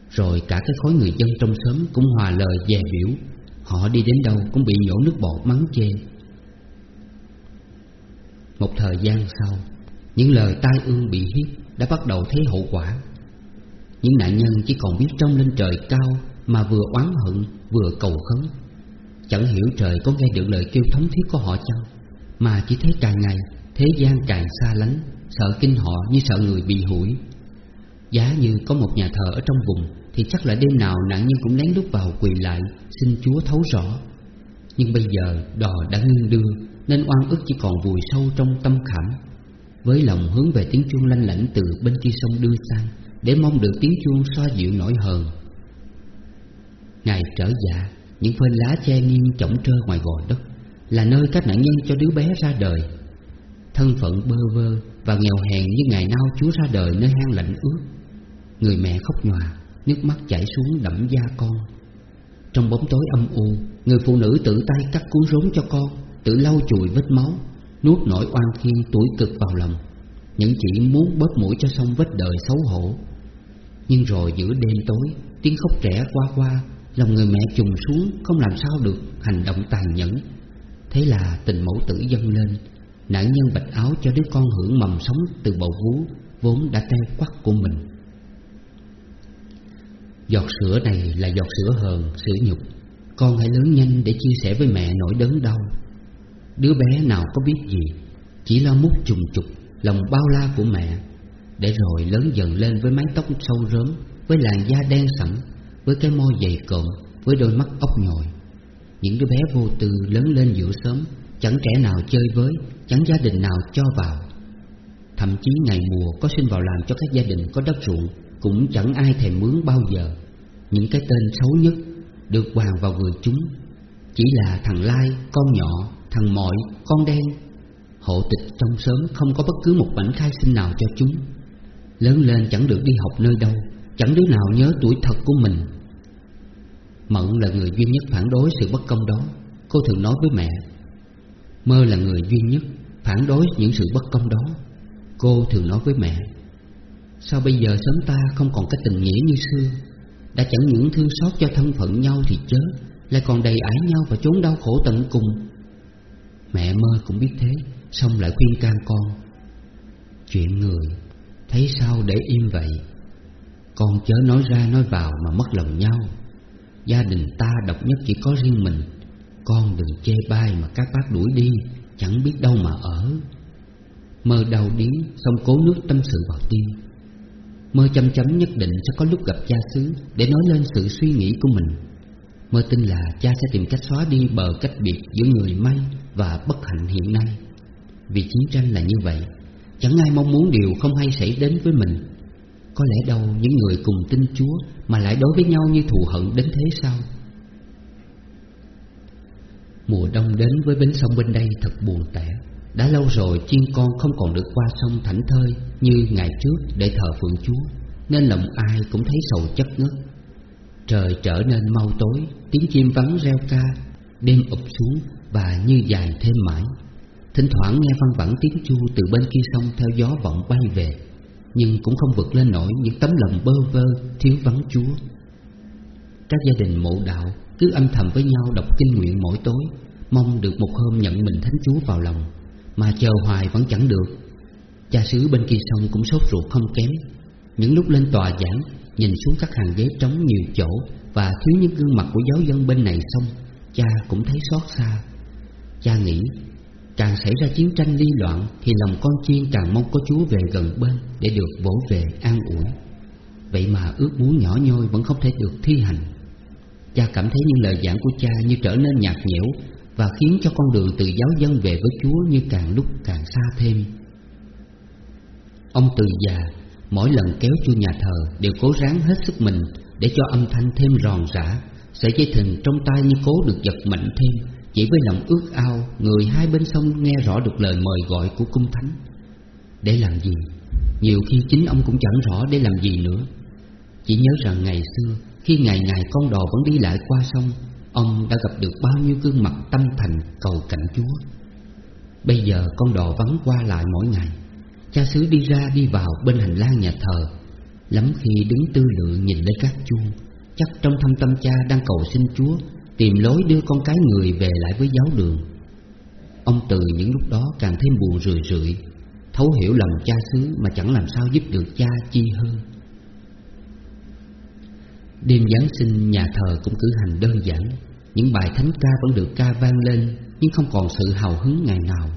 Rồi cả cái khối người dân trong xóm cũng hòa lời dè biểu Họ đi đến đâu cũng bị nhổ nước bọt mắng chê. Một thời gian sau Những lời tai ương bị hiếp đã bắt đầu thấy hậu quả. Những nạn nhân chỉ còn biết trông lên trời cao Mà vừa oán hận, vừa cầu khấn. Chẳng hiểu trời có nghe được lời kêu thống thiết của họ chăng, Mà chỉ thấy càng ngày, Thế gian càng xa lánh, Sợ kinh họ như sợ người bị hủi. Giá như có một nhà thờ ở trong vùng, Thì chắc là đêm nào nạn nhân cũng lén lút vào quỳ lại, Xin Chúa thấu rõ. Nhưng bây giờ, đò đã ngưng đưa, Nên oan ức chỉ còn vùi sâu trong tâm khảm. Với lòng hướng về tiếng chuông lanh lảnh từ bên kia sông đưa sang để mong được tiếng chuông xoa dịu nỗi hờn. Ngày trở dạ Những phên lá che nghiêng chổng trơ ngoài gò đất, Là nơi các nạn nhân cho đứa bé ra đời. Thân phận bơ vơ và nghèo hèn như ngày nào Chúa ra đời nơi hang lạnh ướt. Người mẹ khóc nhòa, Nước mắt chảy xuống đẫm da con. Trong bóng tối âm u, Người phụ nữ tự tay cắt cuốn rốn cho con, Tự lau chùi vết máu, Nuốt nỗi oan khiên tuổi cực vào lòng. Những chỉ muốn bớt mũi cho xong vết đời xấu hổ. Nhưng rồi giữa đêm tối Tiếng khóc trẻ qua qua Lòng người mẹ trùng xuống Không làm sao được hành động tàn nhẫn. Thế là tình mẫu tử dâng lên Nạn nhân bạch áo cho đứa con hưởng mầm sống từ bầu vú Vốn đã teo quắc của mình. Giọt sữa này là giọt sữa hờn, sữa nhục. Con hãy lớn nhanh để chia sẻ với mẹ nỗi đớn đau. Đứa bé nào có biết gì Chỉ lo mút trùng trục Lòng bao la của mẹ. Để rồi lớn dần lên với mái tóc sâu rớm Với làn da đen sẫm Với cái môi dày cộm Với đôi mắt ốc nhồi Những đứa bé vô tư lớn lên giữa sớm Chẳng trẻ nào chơi với Chẳng gia đình nào cho vào. Thậm chí ngày mùa có xin vào làm cho các gia đình có đất ruộng Cũng chẳng ai thèm mướn bao giờ. Những cái tên xấu nhất Được hoàng vào vườn chúng Chỉ là thằng Lai, con nhỏ, thằng Mội, con đen. Hộ tịch trong sớm không có bất cứ một bản khai sinh nào cho chúng. Lớn lên chẳng được đi học nơi đâu, Chẳng đứa nào nhớ tuổi thật của mình. Mận là người duy nhất phản đối sự bất công đó, Cô thường nói với mẹ. Mơ là người duy nhất phản đối những sự bất công đó, Cô thường nói với mẹ. Sao bây giờ sớm ta không còn cái tình nghĩa như xưa? Đã chẳng những thương xót cho thân phận nhau thì chớ, Lại còn đầy ải nhau và chốn đau khổ tận cùng. Mẹ mơ cũng biết thế, Xong lại khuyên can con. Chuyện người Thấy sao để im vậy? Con chớ nói ra nói vào mà mất lòng nhau. Gia đình ta độc nhất chỉ có riêng mình. Con đừng chê bai mà các bác đuổi đi, Chẳng biết đâu mà ở. Mơ đau điếng, Xong cố nước tâm sự vào tim. Mơ chăm chấm nhất định sẽ có lúc gặp cha xứ Để nói lên sự suy nghĩ của mình. Mơ tin là cha sẽ tìm cách xóa đi bờ cách biệt giữa người may và bất hạnh hiện nay. Vì chiến tranh là như vậy Chẳng ai mong muốn điều không hay xảy đến với mình. Có lẽ đâu những người cùng tin Chúa Mà lại đối với nhau như thù hận đến thế sao? Mùa đông đến với bến sông bên đây thật buồn tẻ. Đã lâu rồi chiên con không còn được qua sông thảnh thơi Như ngày trước để thờ phượng Chúa, Nên lòng ai cũng thấy sầu chất ngất. Trời trở nên mau tối, Tiếng chim vắng reo ca, Đêm ụp xuống và như dài thêm mãi. Thỉnh thoảng nghe văng vẳng tiếng chu từ bên kia sông theo gió vọng bay về, Nhưng cũng không vượt lên nổi những tấm lòng bơ vơ thiếu vắng Chúa. Các gia đình mộ đạo cứ âm thầm với nhau đọc kinh nguyện mỗi tối, Mong được một hôm nhận mình Thánh Chúa vào lòng, Mà chờ hoài vẫn chẳng được. Cha xứ bên kia sông cũng sốt ruột không kém. Những lúc lên tòa giảng, Nhìn xuống các hàng ghế trống nhiều chỗ Và thiếu những gương mặt của giáo dân bên này xong Cha cũng thấy xót xa. Cha nghĩ Càng xảy ra chiến tranh ly loạn, Thì lòng con chiên càng mong có Chúa về gần bên Để được vỗ về an ủi. Vậy mà ước muốn nhỏ nhoi vẫn không thể được thi hành. Cha cảm thấy những lời giảng của cha như trở nên nhạt nhẽo Và khiến cho con đường từ giáo dân về với Chúa như càng lúc càng xa thêm. Ông từ già, Mỗi lần kéo chuông nhà thờ Đều cố ráng hết sức mình Để cho âm thanh thêm ròn rã, Sợi dây thừng trong tay như cố được giật mạnh thêm chỉ với lòng ước ao, Người hai bên sông nghe rõ được lời mời gọi của cung thánh. Để làm gì? Nhiều khi chính ông cũng chẳng rõ để làm gì nữa. Chỉ nhớ rằng ngày xưa, Khi ngày ngày con đò vẫn đi lại qua sông, Ông đã gặp được bao nhiêu gương mặt tâm thành cầu cảnh Chúa. Bây giờ con đò vắng qua lại mỗi ngày. Cha xứ đi ra đi vào bên hành lang nhà thờ. Lắm khi đứng tư lự nhìn lên các chuông, Chắc trong thâm tâm cha đang cầu xin Chúa Tìm lối đưa con cái người về lại với giáo đường. Ông từ những lúc đó càng thêm buồn rười rượi, Thấu hiểu lòng cha xứ mà chẳng làm sao giúp được cha chi hơn Đêm Giáng sinh, nhà thờ cũng cử hành đơn giản, Những bài thánh ca vẫn được ca vang lên, Nhưng không còn sự hào hứng ngày nào.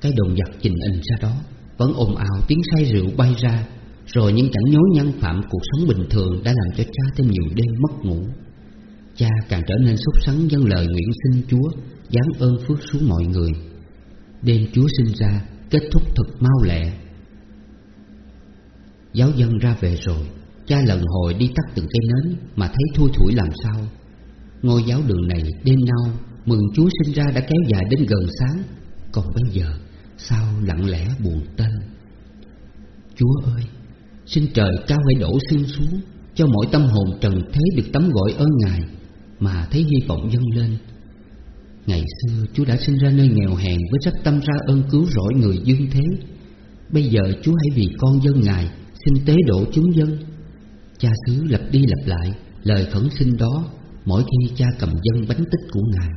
Cái đồn giặc trình hình ra đó Vẫn ồn ào tiếng say rượu bay ra, Rồi những cảnh nhối nhăn phạm cuộc sống bình thường Đã làm cho cha thêm nhiều đêm mất ngủ. Cha càng trở nên sốt sắng dâng lời nguyện xin Chúa Giáng ơn phước xuống mọi người. Đêm Chúa sinh ra, Kết thúc thật mau lẹ. Giáo dân ra về rồi, Cha lần hồi đi tắt từng cây nến Mà thấy thui thủi làm sao. Ngôi giáo đường này đêm nâu Mừng Chúa sinh ra đã kéo dài đến gần sáng. Còn bây giờ, Sao lặng lẽ buồn tên Chúa ơi, Xin trời cao hãy đổ xương xuống, Cho mỗi tâm hồn trần thế được tấm gọi ơn Ngài. Mà thấy hy vọng dâng lên. Ngày xưa, Chúa đã sinh ra nơi nghèo hèn Với rất tâm ra ơn cứu rỗi người dương thế. Bây giờ, Chúa hãy vì con dân Ngài Xin tế độ chúng dân. Cha xứ lặp đi lặp lại Lời khẩn xin đó Mỗi khi cha cầm dân bánh tích của Ngài.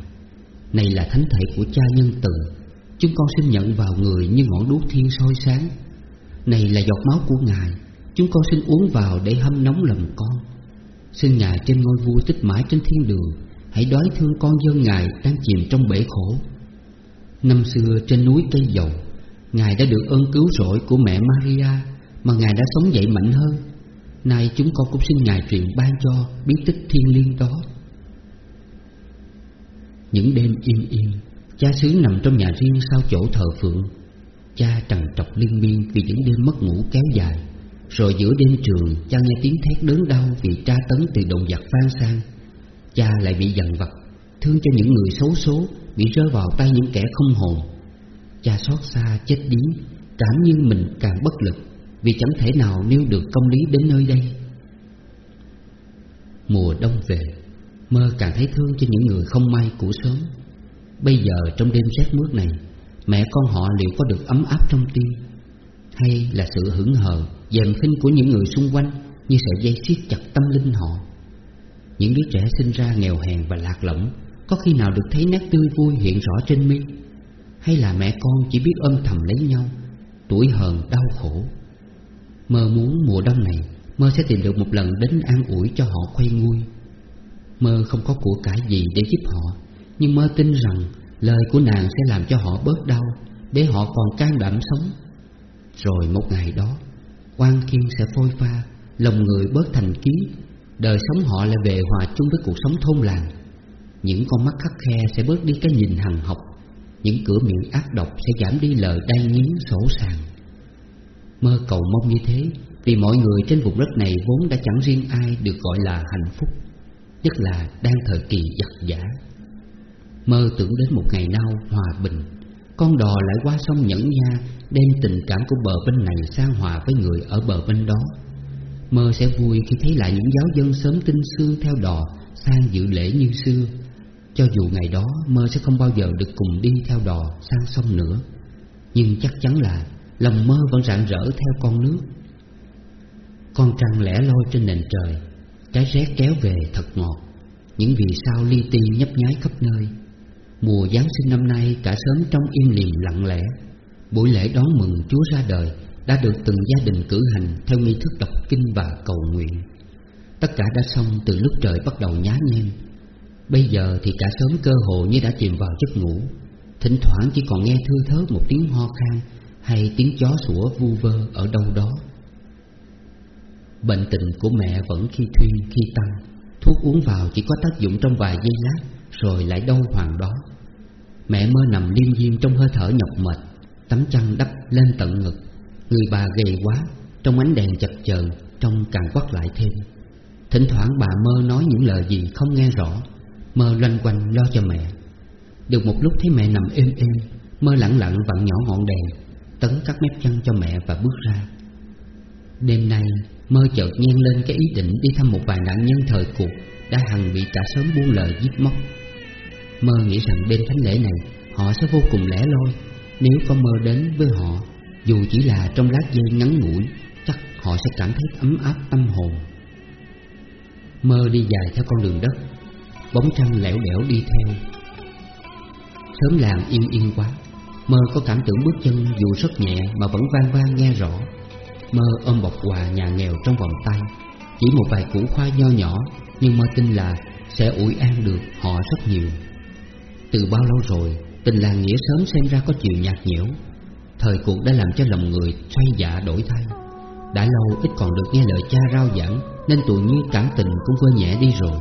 Này là thánh thể của cha nhân từ, Chúng con xin nhận vào người như ngọn đuốc thiên soi sáng. Này là giọt máu của Ngài, Chúng con xin uống vào để hâm nóng lòng con. Xin Ngài trên ngôi vua tích mãi trên thiên đường, Hãy đói thương con dân Ngài đang chìm trong bể khổ. Năm xưa trên núi cây dầu, Ngài đã được ơn cứu rỗi của mẹ Maria Mà Ngài đã sống dậy mạnh hơn. Nay chúng con cũng xin Ngài truyền ban cho bí tích thiên liêng đó. Những đêm im im, Cha xứ nằm trong nhà riêng sau chỗ thờ phượng. Cha trằn trọc liên miên vì những đêm mất ngủ kéo dài. Rồi giữa đêm trường, cha nghe tiếng thét đớn đau vì tra tấn từ động giặc phan sang. Cha lại bị dằn vặt, Thương cho những người xấu số, Bị rơi vào tay những kẻ không hồn. Cha xót xa, chết điếng Cảm như mình càng bất lực, Vì chẳng thể nào nêu được công lý đến nơi đây. Mùa đông về, Mơ càng thấy thương cho những người không may của sớm. Bây giờ trong đêm rét mướt này, Mẹ con họ liệu có được ấm áp trong tim? Hay là sự hững hờ Dèm khinh của những người xung quanh Như sợi dây siết chặt tâm linh họ. Những đứa trẻ sinh ra nghèo hèn và lạc lõng, Có khi nào được thấy nét tươi vui hiện rõ trên mi? Hay là mẹ con chỉ biết âm thầm lấy nhau, Tuổi hờn đau khổ? Mơ muốn mùa đông này, Mơ sẽ tìm được một lần đến an ủi cho họ quay nguôi. Mơ không có của cải gì để giúp họ, Nhưng mơ tin rằng Lời của nàng sẽ làm cho họ bớt đau, Để họ còn can đảm sống. Rồi một ngày đó quan khiên sẽ phôi pha Lòng người bớt thành kiến Đời sống họ lại về hòa chung với cuộc sống thôn làng. Những con mắt khắc khe sẽ bớt đi cái nhìn hằng học. Những cửa miệng ác độc sẽ giảm đi lời đay nghiến sổ sàng. Mơ cầu mong như thế, Vì mọi người trên vùng đất này vốn đã chẳng riêng ai được gọi là hạnh phúc, Nhất là đang thời kỳ giặc giả. Mơ tưởng đến một ngày nào hòa bình, Con đò lại qua sông Nhẫn Nha Đem tình cảm của bờ bên này sang hòa với người ở bờ bên đó. Mơ sẽ vui khi thấy lại những giáo dân sớm tinh xương theo đò, Sang dự lễ như xưa. Cho dù ngày đó, mơ sẽ không bao giờ được cùng đi theo đò, sang sông nữa. Nhưng chắc chắn là lòng mơ vẫn rạng rỡ theo con nước. Con trăng lẻ loi trên nền trời, Cái rét kéo về thật ngọt. Những vì sao li ti nhấp nháy khắp nơi. Mùa Giáng sinh năm nay cả sớm trong im lìm lặng lẽ. Buổi lễ đón mừng Chúa ra đời Đã được từng gia đình cử hành Theo nghi thức đọc kinh và cầu nguyện. Tất cả đã xong từ lúc trời bắt đầu nhá nhem. Bây giờ thì cả sớm cơ hồ như đã chìm vào giấc ngủ. Thỉnh thoảng chỉ còn nghe thưa thớt một tiếng ho khan Hay tiếng chó sủa vu vơ ở đâu đó. Bệnh tình của mẹ vẫn khi thuyên, khi tăng. Thuốc uống vào chỉ có tác dụng trong vài giây lát, Rồi lại đâu hoàng đó. Mẹ mơ nằm liêm diêm trong hơi thở nhọc mệt. Tấm chăn đắp lên tận ngực. Người bà gầy quá, Trong ánh đèn chập chờn, Trông càng quắt lại thêm. Thỉnh thoảng bà mơ nói những lời gì không nghe rõ, Mơ loanh quanh lo cho mẹ. Được một lúc thấy mẹ nằm êm êm, Mơ lặng lặng vặn nhỏ ngọn đèn, Tấn cắt mép chân cho mẹ và bước ra. Đêm nay, mơ chợt nhen lên cái ý định Đi thăm một vài nạn nhân thời cuộc Đã hằng bị cả sớm buông lời giết móc. Mơ nghĩ rằng đêm thánh lễ này, Họ sẽ vô cùng lẻ loi. Nếu có mơ đến với họ, Dù chỉ là trong lát giây ngắn ngủi, Chắc họ sẽ cảm thấy ấm áp, tâm hồn. Mơ đi dài theo con đường đất, Bóng trăng lẻo đẻo đi theo. Sớm làng yên yên quá, Mơ có cảm tưởng bước chân dù rất nhẹ Mà vẫn vang vang nghe rõ. Mơ ôm bọc quà nhà nghèo trong vòng tay, Chỉ một vài củ khoai nho nhỏ, Nhưng mơ tin là sẽ ủi an được họ rất nhiều. Từ bao lâu rồi Tình làng nghĩa sớm xem ra có chiều nhạt nhẽo. Thời cuộc đã làm cho lòng người xoay dạ đổi thay. Đã lâu ít còn được nghe lời cha rao giảng, Nên tụi như cảm tình cũng vơi nhẹ đi rồi.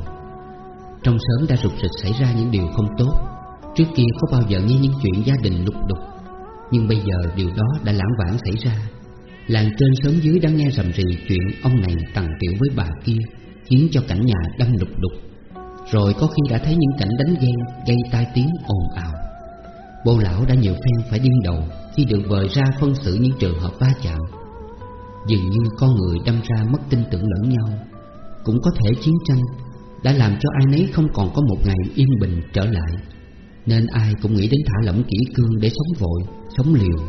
Trong sớm đã rụt rịch xảy ra những điều không tốt. Trước kia có bao giờ nghe những chuyện gia đình lục đục. Nhưng bây giờ điều đó đã lãng vãng xảy ra. Làng trên sớm dưới đang nghe rầm rì chuyện ông này tặng tiểu với bà kia, Khiến cho cảnh nhà đâm lục đục. Rồi có khi đã thấy những cảnh đánh ghen, gây tai tiếng ồn ào. Bố lão đã nhiều phen phải điên đầu Khi được vời ra phân xử những trường hợp va chạm. Dường như con người đâm ra mất tin tưởng lẫn nhau Cũng có thể chiến tranh Đã làm cho ai nấy không còn có một ngày yên bình trở lại Nên ai cũng nghĩ đến thả lỏng kỹ cương để sống vội, sống liều.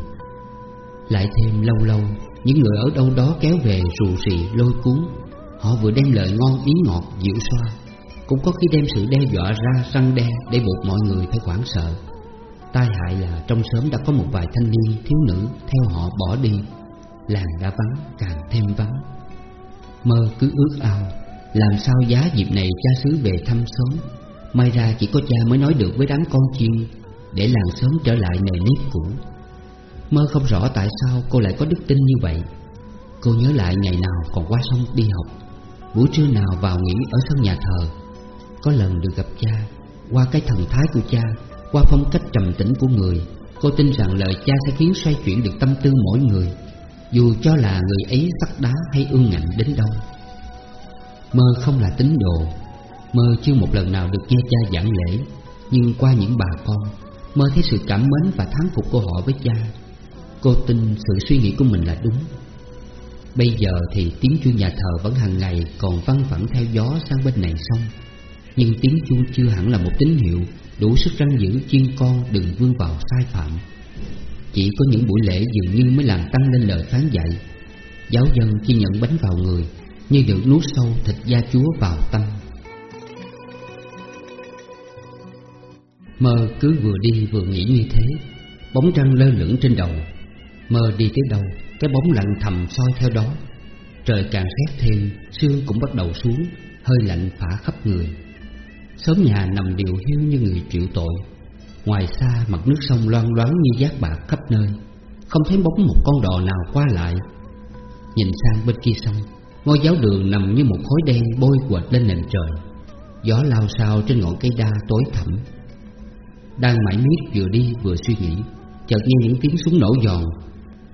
Lại thêm lâu lâu Những người ở đâu đó kéo về rù rì lôi cuốn Họ vừa đem lời ngon ý ngọt dịu xoa Cũng có khi đem sự đe dọa ra răng đe Để buộc mọi người phải hoảng sợ. Tai hại là trong sớm đã có một vài thanh niên thiếu nữ Theo họ bỏ đi, Làng đã vắng, càng thêm vắng. Mơ cứ ước ao, Làm sao giá dịp này cha xứ về thăm sớm? May ra chỉ có cha mới nói được với đám con chiên, Để làng sớm trở lại nề nếp cũ. Mơ không rõ tại sao cô lại có đức tin như vậy. Cô nhớ lại ngày nào còn qua sông đi học. Buổi trưa nào vào nghỉ ở sân nhà thờ, Có lần được gặp cha, Qua cái thần thái của cha qua phong cách trầm tĩnh của người, Cô tin rằng lời cha sẽ khiến xoay chuyển được tâm tư mỗi người, Dù cho là người ấy sắt đá hay ương ngạnh đến đâu. Mơ không là tín đồ, Mơ chưa một lần nào được nghe cha giảng lễ, Nhưng qua những bà con, Mơ thấy sự cảm mến và thán phục của họ với cha. Cô tin sự suy nghĩ của mình là đúng. Bây giờ thì tiếng chuông nhà thờ vẫn hàng ngày còn văng vẳng theo gió sang bên này sông, Nhưng tiếng chuông chưa hẳn là một tín hiệu đủ sức răng giữ chiên con đừng vương vào sai phạm. Chỉ có những buổi lễ dường như mới làm tăng lên lời phán dạy. Giáo dân khi nhận bánh vào người, Như được nuốt sâu thịt da chúa vào tâm. Mơ cứ vừa đi vừa nghĩ như thế, Bóng trăng lơ lửng trên đầu. Mơ đi tới đâu, Cái bóng lặng thầm soi theo đó. Trời càng rét thêm, Sương cũng bắt đầu xuống, Hơi lạnh phả khắp người. Sớm nhà nằm điều hiu như người chịu tội. Ngoài xa, mặt nước sông loan loáng như giác bạc khắp nơi. Không thấy bóng một con đò nào qua lại. Nhìn sang bên kia sông, Ngôi giáo đường nằm như một khối đen bôi quệt lên nền trời. Gió lao sao trên ngọn cây đa tối thẳm. Đang mãi miết vừa đi vừa suy nghĩ, Chợt nghe những tiếng súng nổ giòn.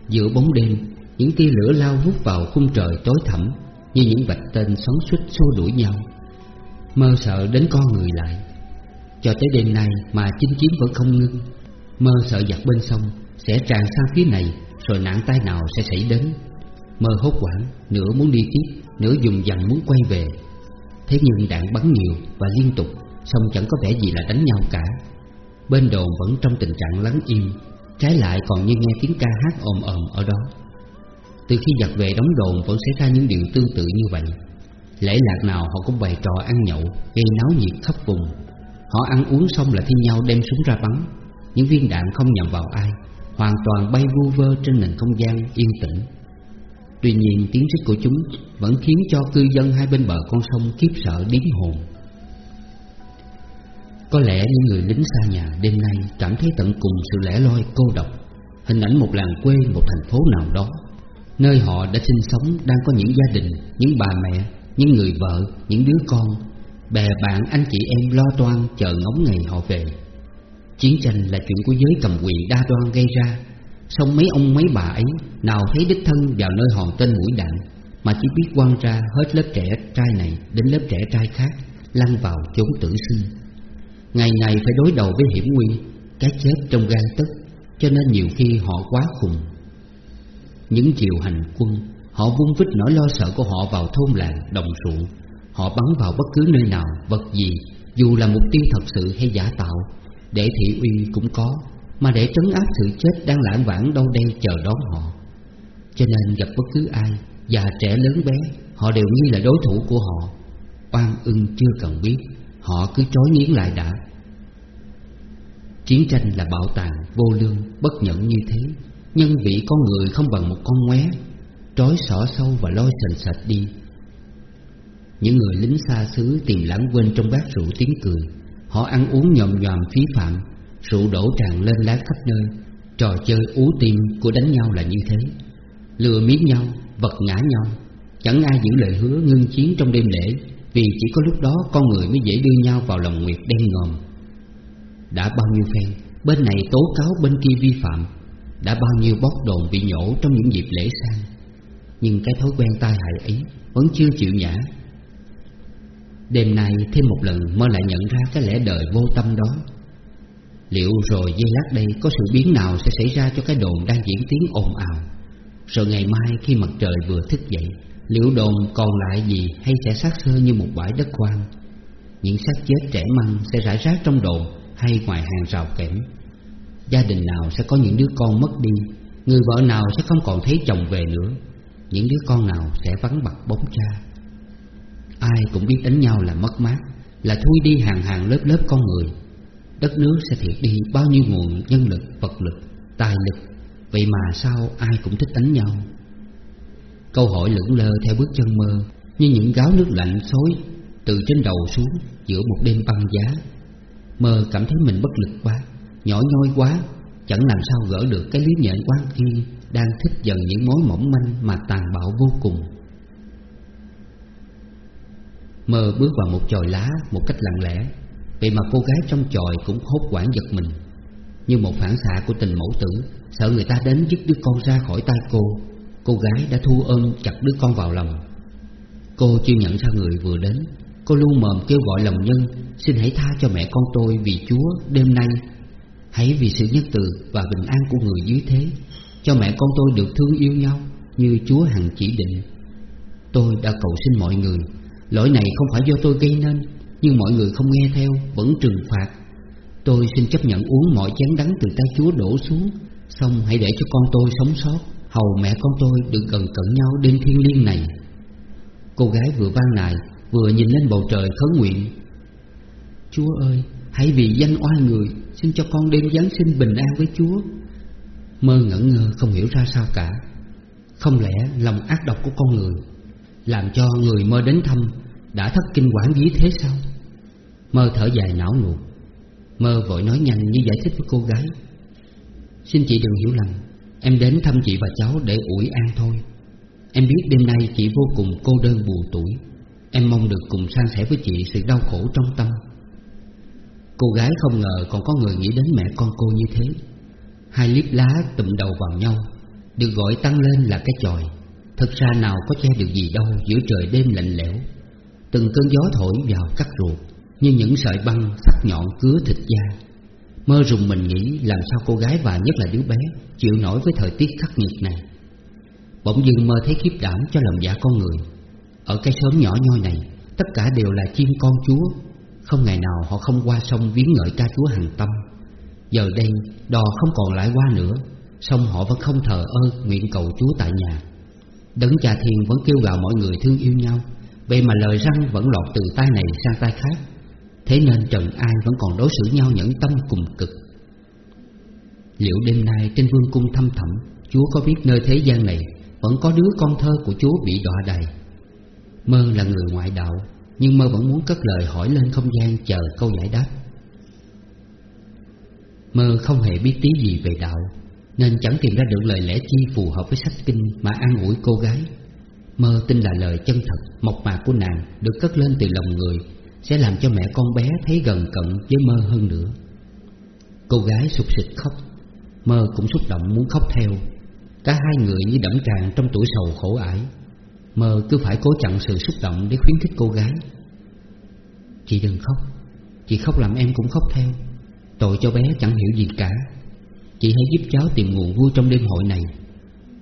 Giữa bóng đêm, Những tia lửa lao vút vào khung trời tối thẳm, Như những vạch tên xoắn suýt xua đuổi nhau. Mơ sợ đến con người lại. Cho tới đêm nay mà chinh chiến vẫn không ngưng, Mơ sợ giặc bên sông Sẽ tràn sang phía này, Rồi nạn tai nào sẽ xảy đến. Mơ hốt quảng Nửa muốn đi tiếp, Nửa dùng dằn muốn quay về. Thế nhưng đạn bắn nhiều và liên tục Sông chẳng có vẻ gì là đánh nhau cả. Bên đồn vẫn trong tình trạng lắng im, Trái lại còn như nghe tiếng ca hát ồm ồm ở đó. Từ khi giặc về đóng đồn vẫn xảy ra những điều tương tự như vậy. Lễ lạc nào họ cũng bày trò ăn nhậu Gây náo nhiệt khắp vùng. Họ ăn uống xong là thi nhau đem súng ra bắn. Những viên đạn không nhằm vào ai Hoàn toàn bay vu vơ trên nền không gian yên tĩnh. Tuy nhiên tiếng rít của chúng Vẫn khiến cho cư dân hai bên bờ con sông kiếp sợ điếng hồn. Có lẽ những người lính xa nhà đêm nay Cảm thấy tận cùng sự lẻ loi cô độc. Hình ảnh một làng quê, một thành phố nào đó Nơi họ đã sinh sống đang có những gia đình, những bà mẹ những người vợ, những đứa con Bè bạn anh chị em lo toan chờ ngóng ngày họ về. Chiến tranh là chuyện của giới cầm quyền đa đoan gây ra. Xong mấy ông mấy bà ấy Nào thấy đích thân vào nơi hòn tên mũi đạn Mà chỉ biết quăng ra hết lớp trẻ trai này Đến lớp trẻ trai khác Lăn vào chốn tử sinh. Ngày này phải đối đầu với hiểm nguy Cái chết trong gan tức Cho nên nhiều khi họ quá khùng. Những chiều hành quân Họ vung vít nỗi lo sợ của họ vào thôn làng, đồng ruộng. Họ bắn vào bất cứ nơi nào, vật gì Dù là mục tiêu thật sự hay giả tạo. Để thị uy cũng có Mà để trấn áp sự chết đang lãng vãng đâu đây chờ đón họ. Cho nên gặp bất cứ ai Già trẻ lớn bé Họ đều như là đối thủ của họ. Oan ưng chưa cần biết Họ cứ trói nghiến lại đã. Chiến tranh là bảo tàng vô lương Bất nhẫn như thế. Nhân vị con người không bằng một con ngoé. Trói xỏ sâu và lôi sành sạch đi. Những người lính xa xứ tìm lãng quên trong bát rượu tiếng cười. Họ ăn uống nhòm nhòm phí phạm Rượu đổ tràn lên lá khắp nơi. Trò chơi ú tim của đánh nhau là như thế. Lừa miếng nhau, vật ngã nhau. Chẳng ai giữ lời hứa ngưng chiến trong đêm lễ Vì chỉ có lúc đó con người mới dễ đưa nhau vào lòng nguyệt đen ngòm. Đã bao nhiêu phen Bên này tố cáo bên kia vi phạm. Đã bao nhiêu bóc đồn bị nhổ trong những dịp lễ sang. Nhưng cái thói quen tai hại ấy Vẫn chưa chịu nhã. Đêm nay thêm một lần mơ lại nhận ra cái lẽ đời vô tâm đó. Liệu rồi giây lát đây có sự biến nào sẽ xảy ra cho cái đồn đang diễn tiếng ồn ào? Rồi ngày mai khi mặt trời vừa thức dậy, Liệu đồn còn lại gì hay sẽ xác sơ như một bãi đất hoang? Những xác chết trẻ măng sẽ rải rác trong đồn hay ngoài hàng rào kẽm? Gia đình nào sẽ có những đứa con mất đi? Người vợ nào sẽ không còn thấy chồng về nữa? Những đứa con nào sẽ vắng bặt bóng cha? Ai cũng biết đánh nhau là mất mát Là thui đi hàng hàng lớp lớp con người. Đất nước sẽ thiệt đi bao nhiêu nguồn nhân lực, vật lực, tài lực Vậy mà sao ai cũng thích đánh nhau? Câu hỏi lững lơ theo bước chân mơ Như những gáo nước lạnh xối Từ trên đầu xuống giữa một đêm băng giá. Mơ cảm thấy mình bất lực quá Nhỏ nhoi quá Chẳng làm sao gỡ được cái lý nhện quan kia. Đang thích dần những mối mỏng manh Mà tàn bạo vô cùng. Mơ bước vào một chòi lá Một cách lặng lẽ Vậy mà cô gái trong chòi cũng hốt quảng giật mình. Như một phản xạ của tình mẫu tử, Sợ người ta đến dứt đứa con ra khỏi tay cô Cô gái đã thu ôm chặt đứa con vào lòng. Cô chưa nhận ra người vừa đến, Cô lu mồm kêu gọi lòng nhân, Xin hãy tha cho mẹ con tôi vì Chúa đêm nay. Hãy vì sự nhất từ và bình an của người dưới thế. Cho mẹ con tôi được thương yêu nhau Như Chúa hằng chỉ định. Tôi đã cầu xin mọi người, Lỗi này không phải do tôi gây nên, Nhưng mọi người không nghe theo, Vẫn trừng phạt. Tôi xin chấp nhận uống mọi chén đắng từ tay Chúa đổ xuống, Xong hãy để cho con tôi sống sót, Hầu mẹ con tôi được gần cận nhau đêm thiên liêng này. Cô gái vừa van nài, Vừa nhìn lên bầu trời khấn nguyện. Chúa ơi, Hãy vì danh oai người, Xin cho con đêm Giáng sinh bình an với Chúa. Mơ ngẩn ngơ không hiểu ra sao cả. Không lẽ lòng ác độc của con người Làm cho người mơ đến thăm Đã thất kinh quản dí thế sao? Mơ thở dài não nuột. Mơ vội nói nhanh như giải thích với cô gái. Xin chị đừng hiểu lầm, Em đến thăm chị và cháu để ủi an thôi. Em biết đêm nay chị vô cùng cô đơn buồn tuổi. Em mong được cùng san sẻ với chị sự đau khổ trong tâm. Cô gái không ngờ còn có người nghĩ đến mẹ con cô như thế. Hai liếp lá tụm đầu vào nhau, Được gọi tăng lên là cái chòi. Thực ra nào có che được gì đâu, giữa trời đêm lạnh lẽo. Từng cơn gió thổi vào cắt ruột, Như những sợi băng sắc nhọn cứa thịt da. Mơ rùng mình nghĩ làm sao cô gái và nhất là đứa bé Chịu nổi với thời tiết khắc nghiệt này. Bỗng dưng mơ thấy khiếp đảm cho lòng dạ con người. Ở cái xóm nhỏ nhoi này, Tất cả đều là chim con chúa. Không ngày nào họ không qua sông viếng ngợi ca chúa hàng tâm. Giờ đây đò không còn lại qua nữa, Song họ vẫn không thờ ơ nguyện cầu chúa tại nhà. Đấng cha thiên vẫn kêu gào mọi người thương yêu nhau Vậy mà lời răng vẫn lọt từ tay này sang tay khác. Thế nên trần ai vẫn còn đối xử nhau nhẫn tâm cùng cực. Liệu đêm nay trên vương cung thăm thẳm, Chúa có biết nơi thế gian này Vẫn có đứa con thơ của Chúa bị đọa đầy Mơ là người ngoại đạo, Nhưng mơ vẫn muốn cất lời hỏi lên không gian chờ câu giải đáp. Mơ không hề biết tí gì về đạo Nên chẳng tìm ra được lời lẽ chi phù hợp với sách kinh Mà an ủi cô gái. Mơ tin là lời chân thật, mộc mạc của nàng Được cất lên từ lòng người Sẽ làm cho mẹ con bé thấy gần cận với mơ hơn nữa. Cô gái sụt sịt khóc Mơ cũng xúc động muốn khóc theo. Cả hai người như đẫm tràn trong tuổi sầu khổ ải. Mơ cứ phải cố chặn sự xúc động để khuyến khích cô gái. Chị đừng khóc Chị khóc làm em cũng khóc theo. Tội cho bé chẳng hiểu gì cả. Chị hãy giúp cháu tìm nguồn vui trong đêm hội này.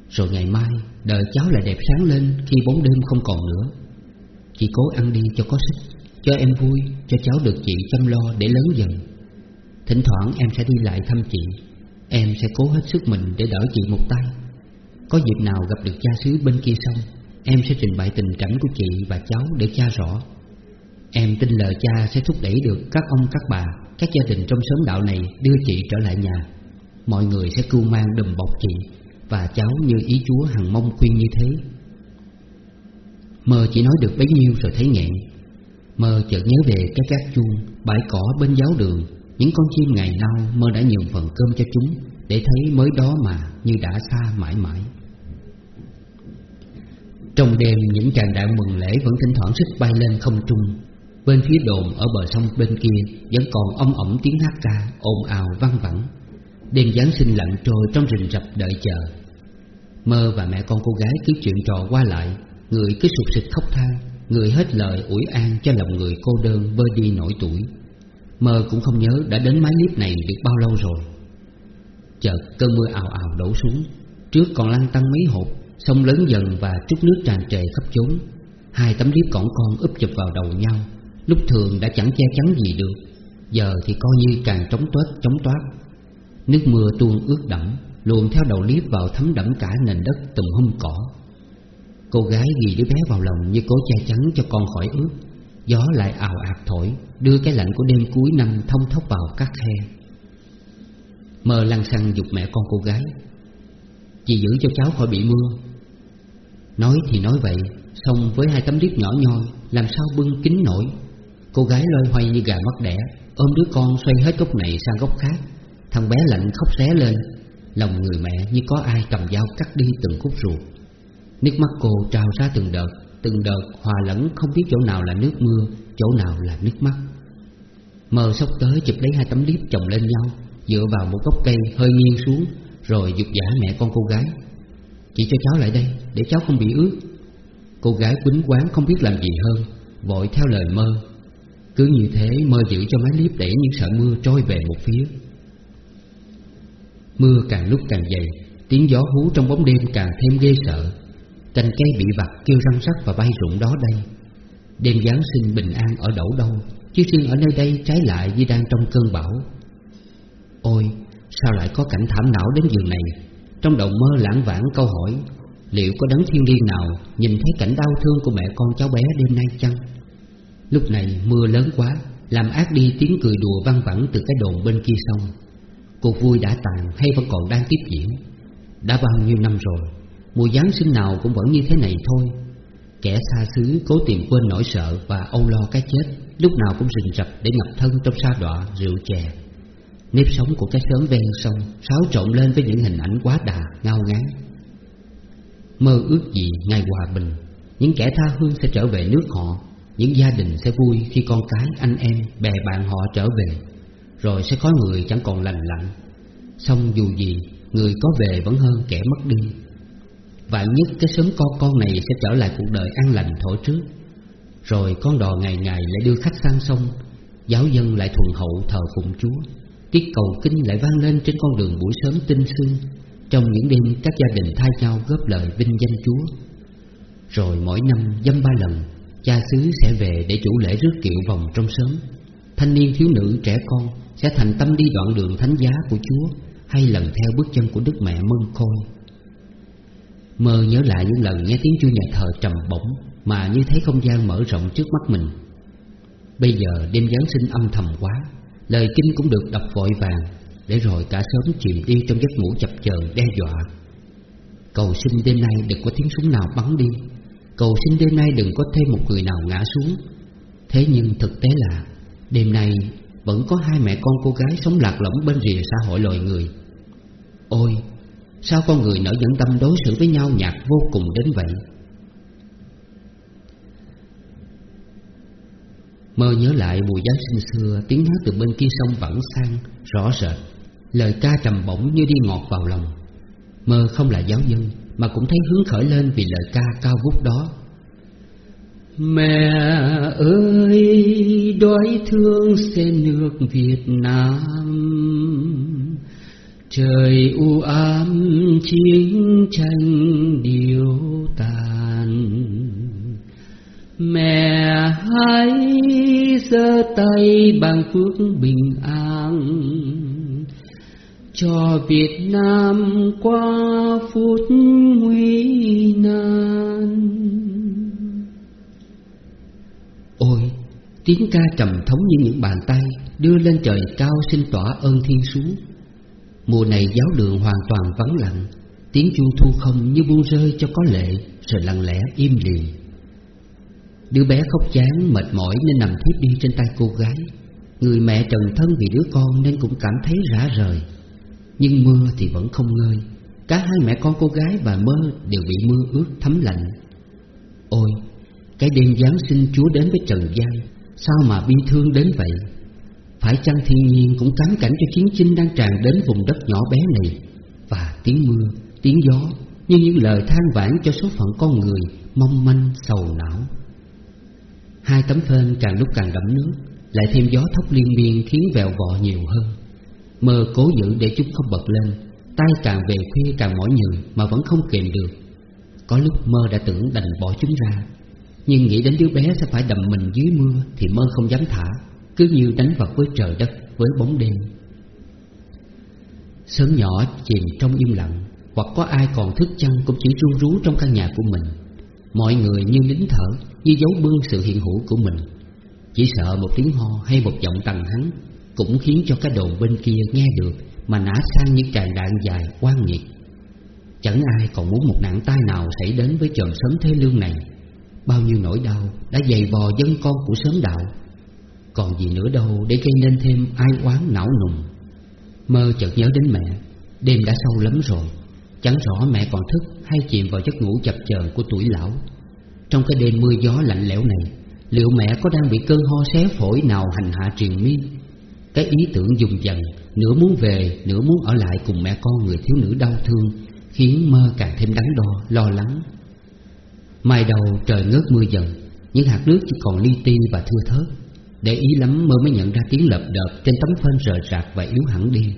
Rồi ngày mai Đời cháu lại đẹp sáng lên Khi bóng đêm không còn nữa. Chị cố ăn đi cho có sức Cho em vui Cho cháu được chị chăm lo để lớn dần. Thỉnh thoảng em sẽ đi lại thăm chị. Em sẽ cố hết sức mình để đỡ chị một tay. Có dịp nào gặp được cha xứ bên kia xong, Em sẽ trình bày tình cảnh của chị và cháu để cha rõ. Em tin lời cha sẽ thúc đẩy được các ông các bà, Các gia đình trong xóm đạo này đưa chị trở lại nhà. Mọi người sẽ cưu mang đùm bọc chị Và cháu như ý Chúa hằng mong khuyên như thế. Mơ chỉ nói được bấy nhiêu rồi thấy nghẹn. Mơ chợt nhớ về cái gác chuông, Bãi cỏ bên giáo đường. Những con chim ngày nào Mơ đã nhường phần cơm cho chúng, Để thấy mới đó mà như đã xa mãi mãi. Trong đêm, những tràng đạn mừng lễ Vẫn thỉnh thoảng xích bay lên không trung. Bên phía đồn ở bờ sông bên kia Vẫn còn ông ổng tiếng hát ca, ồn ào văng vẳng. Đêm Giáng sinh lặng trôi trong rình rập đợi chờ. Mơ và mẹ con cô gái cứ chuyện trò qua lại, Người cứ sụp sịch khóc than, Người hết lời ủi an cho lòng người cô đơn vơi đi nỗi tuổi. Mơ cũng không nhớ đã đến mái liếp này được bao lâu rồi. Chợt cơn mưa ào ào đổ xuống, Trước còn lăn tăng mấy hộp, Sông lớn dần và trút nước tràn trề khắp chốn. Hai tấm liếp cỏn con úp chụp vào đầu nhau. Lúc thường đã chẳng che chắn gì được, Giờ thì coi như càng trống tuếch, trống toát. Nước mưa tuôn ướt đẫm, Luồn theo đầu liếp vào thấm đẫm cả nền đất từng hôm cỏ. Cô gái ghi đứa bé vào lòng như cố che chắn cho con khỏi ướt. Gió lại ào ạt thổi, Đưa cái lạnh của đêm cuối năm thông thốc vào các khe. Mơ lăng xăng dục mẹ con cô gái. Chị giữ cho cháu khỏi bị mưa. Nói thì nói vậy, Xong với hai tấm liếp nhỏ nhoi, Làm sao bưng kính nổi. Cô gái loay hoay như gà mất đẻ, Ôm đứa con xoay hết góc này sang góc khác. Thằng bé lạnh khóc xé lên, Lòng người mẹ như có ai cầm dao cắt đi từng khúc ruột. Nước mắt cô trào ra từng đợt Từng đợt hòa lẫn không biết chỗ nào là nước mưa, Chỗ nào là nước mắt. Mơ sốc tới chụp lấy hai tấm liếp chồng lên nhau, Dựa vào một gốc cây hơi nghiêng xuống, Rồi dục giả mẹ con cô gái. Chị cho cháu lại đây, Để cháu không bị ướt. Cô gái quýnh quán không biết làm gì hơn, Vội theo lời mơ. Cứ như thế mơ giữ cho mái liếp để những sợi mưa trôi về một phía. Mưa càng lúc càng dày, Tiếng gió hú trong bóng đêm càng thêm ghê sợ. Cành cây bị vặt kêu răng rắc và bay rụng đó đây. Đêm Giáng sinh bình an ở đậu đâu, Chứ riêng ở nơi đây trái lại như đang trong cơn bão. Ôi, sao lại có cảnh thảm não đến giường này? Trong đầu mơ lãng vãng câu hỏi, Liệu có đấng thiên liêng nào Nhìn thấy cảnh đau thương của mẹ con cháu bé đêm nay chăng? Lúc này mưa lớn quá Làm ác đi tiếng cười đùa văng vẳng từ cái đồn bên kia sông. Cuộc vui đã tàn hay vẫn còn đang tiếp diễn. Đã bao nhiêu năm rồi Mùa Giáng sinh nào cũng vẫn như thế này thôi. Kẻ xa xứ cố tìm quên nỗi sợ Và âu lo cái chết Lúc nào cũng rình rập để ngập thân trong sa đọa rượu chè. Nếp sống của cái sớm ven sông Xáo trộn lên với những hình ảnh quá đà, ngao ngán. Mơ ước gì ngày hòa bình Những kẻ tha hương sẽ trở về nước họ. Những gia đình sẽ vui khi con cái, anh em, bè bạn họ trở về. Rồi sẽ có người chẳng còn lành lặn. Xong dù gì, người có về vẫn hơn kẻ mất đi. Vạn nhất cái sớm con con này sẽ trở lại cuộc đời an lành thổi trước. Rồi con đò ngày ngày lại đưa khách sang sông Giáo dân lại thuần hậu thờ phụng Chúa. Tiết cầu kinh lại vang lên trên con đường buổi sớm tinh sương. Trong những đêm các gia đình thay nhau góp lời vinh danh Chúa. Rồi mỗi năm dăm ba lần Cha xứ sẽ về để chủ lễ rước kiệu vòng trong sớm. Thanh niên thiếu nữ trẻ con sẽ thành tâm đi đoạn đường thánh giá của Chúa, Hay lần theo bước chân của Đức Mẹ Mân Khôi. Mơ nhớ lại những lần nghe tiếng chuông nhà thờ trầm bổng Mà như thấy không gian mở rộng trước mắt mình. Bây giờ đêm Giáng sinh âm thầm quá, Lời kinh cũng được đọc vội vàng, Để rồi cả sớm chìm đi trong giấc ngủ chập chờn đe dọa. Cầu xin đêm nay đừng có tiếng súng nào bắn đi Cầu xin đêm nay đừng có thêm một người nào ngã xuống. Thế nhưng thực tế là, Đêm nay vẫn có hai mẹ con cô gái sống lạc lõng bên rìa xã hội loài người. Ôi, Sao con người nở dẫn tâm đối xử với nhau nhạt vô cùng đến vậy? Mơ nhớ lại mùi Giáng sinh xưa, Tiếng hát từ bên kia sông vẫn sang, Rõ rệt. Lời ca trầm bổng như đi ngọt vào lòng. Mơ không là giáo dân mà cũng thấy hứng khởi lên vì lời ca cao vút đó. Mẹ ơi, đói thương xe nước Việt Nam. Trời u ám chiến tranh điều tàn. Mẹ hãy giơ tay bằng phước bình an. Cho Việt Nam qua phút nguy nan. Ôi, tiếng ca trầm thống như những bàn tay Đưa lên trời cao xin tỏa ơn thiên xuống Mùa này giáo đường hoàn toàn vắng lặng Tiếng chuông thu không như buông rơi cho có lệ Rồi lặng lẽ im lìm. Đứa bé khóc chán mệt mỏi nên nằm thiếp đi trên tay cô gái. Người mẹ trần thân vì đứa con nên cũng cảm thấy rã rời. Nhưng mưa thì vẫn không ngơi. Cả hai mẹ con cô gái và mơ đều bị mưa ướt thấm lạnh. Ôi, cái đêm Giáng sinh Chúa đến với Trần gian Sao mà bi thương đến vậy? Phải chăng thiên nhiên cũng cám cảnh cho chiến tranh đang tràn đến vùng đất nhỏ bé này? Và tiếng mưa, tiếng gió Như những lời than vãn cho số phận con người Mong manh, sầu não. Hai tấm phên càng lúc càng đẫm nước Lại thêm gió thốc liên miên khiến vèo vọ nhiều hơn. Mơ cố giữ để chúng không bật lên. Tay càng về khuya càng mỏi nhừ Mà vẫn không kềm được. Có lúc mơ đã tưởng đành bỏ chúng ra. Nhưng nghĩ đến đứa bé sẽ phải đầm mình dưới mưa Thì mơ không dám thả, Cứ như đánh vật với trời đất, Với bóng đêm. Sớm nhỏ chìm trong im lặng, Hoặc có ai còn thức chăng Cũng chỉ ru rú trong căn nhà của mình. Mọi người như nín thở, Như giấu bưng sự hiện hữu của mình. Chỉ sợ một tiếng ho hay một giọng tầng hắn cũng khiến cho cái đồn bên kia nghe được Mà nã sang những tràng đạn dài quan nhiệt. Chẳng ai còn muốn một nạn tai nào xảy đến với trần sớm thế lương này. Bao nhiêu nỗi đau đã dày vò dân con của sớm đạo. Còn gì nữa đâu để gây nên thêm ai oán não nùng. Mơ chợt nhớ đến mẹ, Đêm đã sâu lắm rồi. Chẳng rõ mẹ còn thức hay chìm vào giấc ngủ chập chờn của tuổi lão. Trong cái đêm mưa gió lạnh lẽo này, Liệu mẹ có đang bị cơn ho xé phổi nào hành hạ triền miên? Cái ý tưởng dùng dần Nửa muốn về, nửa muốn ở lại cùng mẹ con người thiếu nữ đau thương Khiến mơ càng thêm đắn đo, lo lắng. Mai đầu trời ngớt mưa dần Những hạt nước chỉ còn li ti và thưa thớt. Để ý lắm mơ mới nhận ra tiếng lợp đợp Trên tấm phên rời rạc và yếu hẳn đi.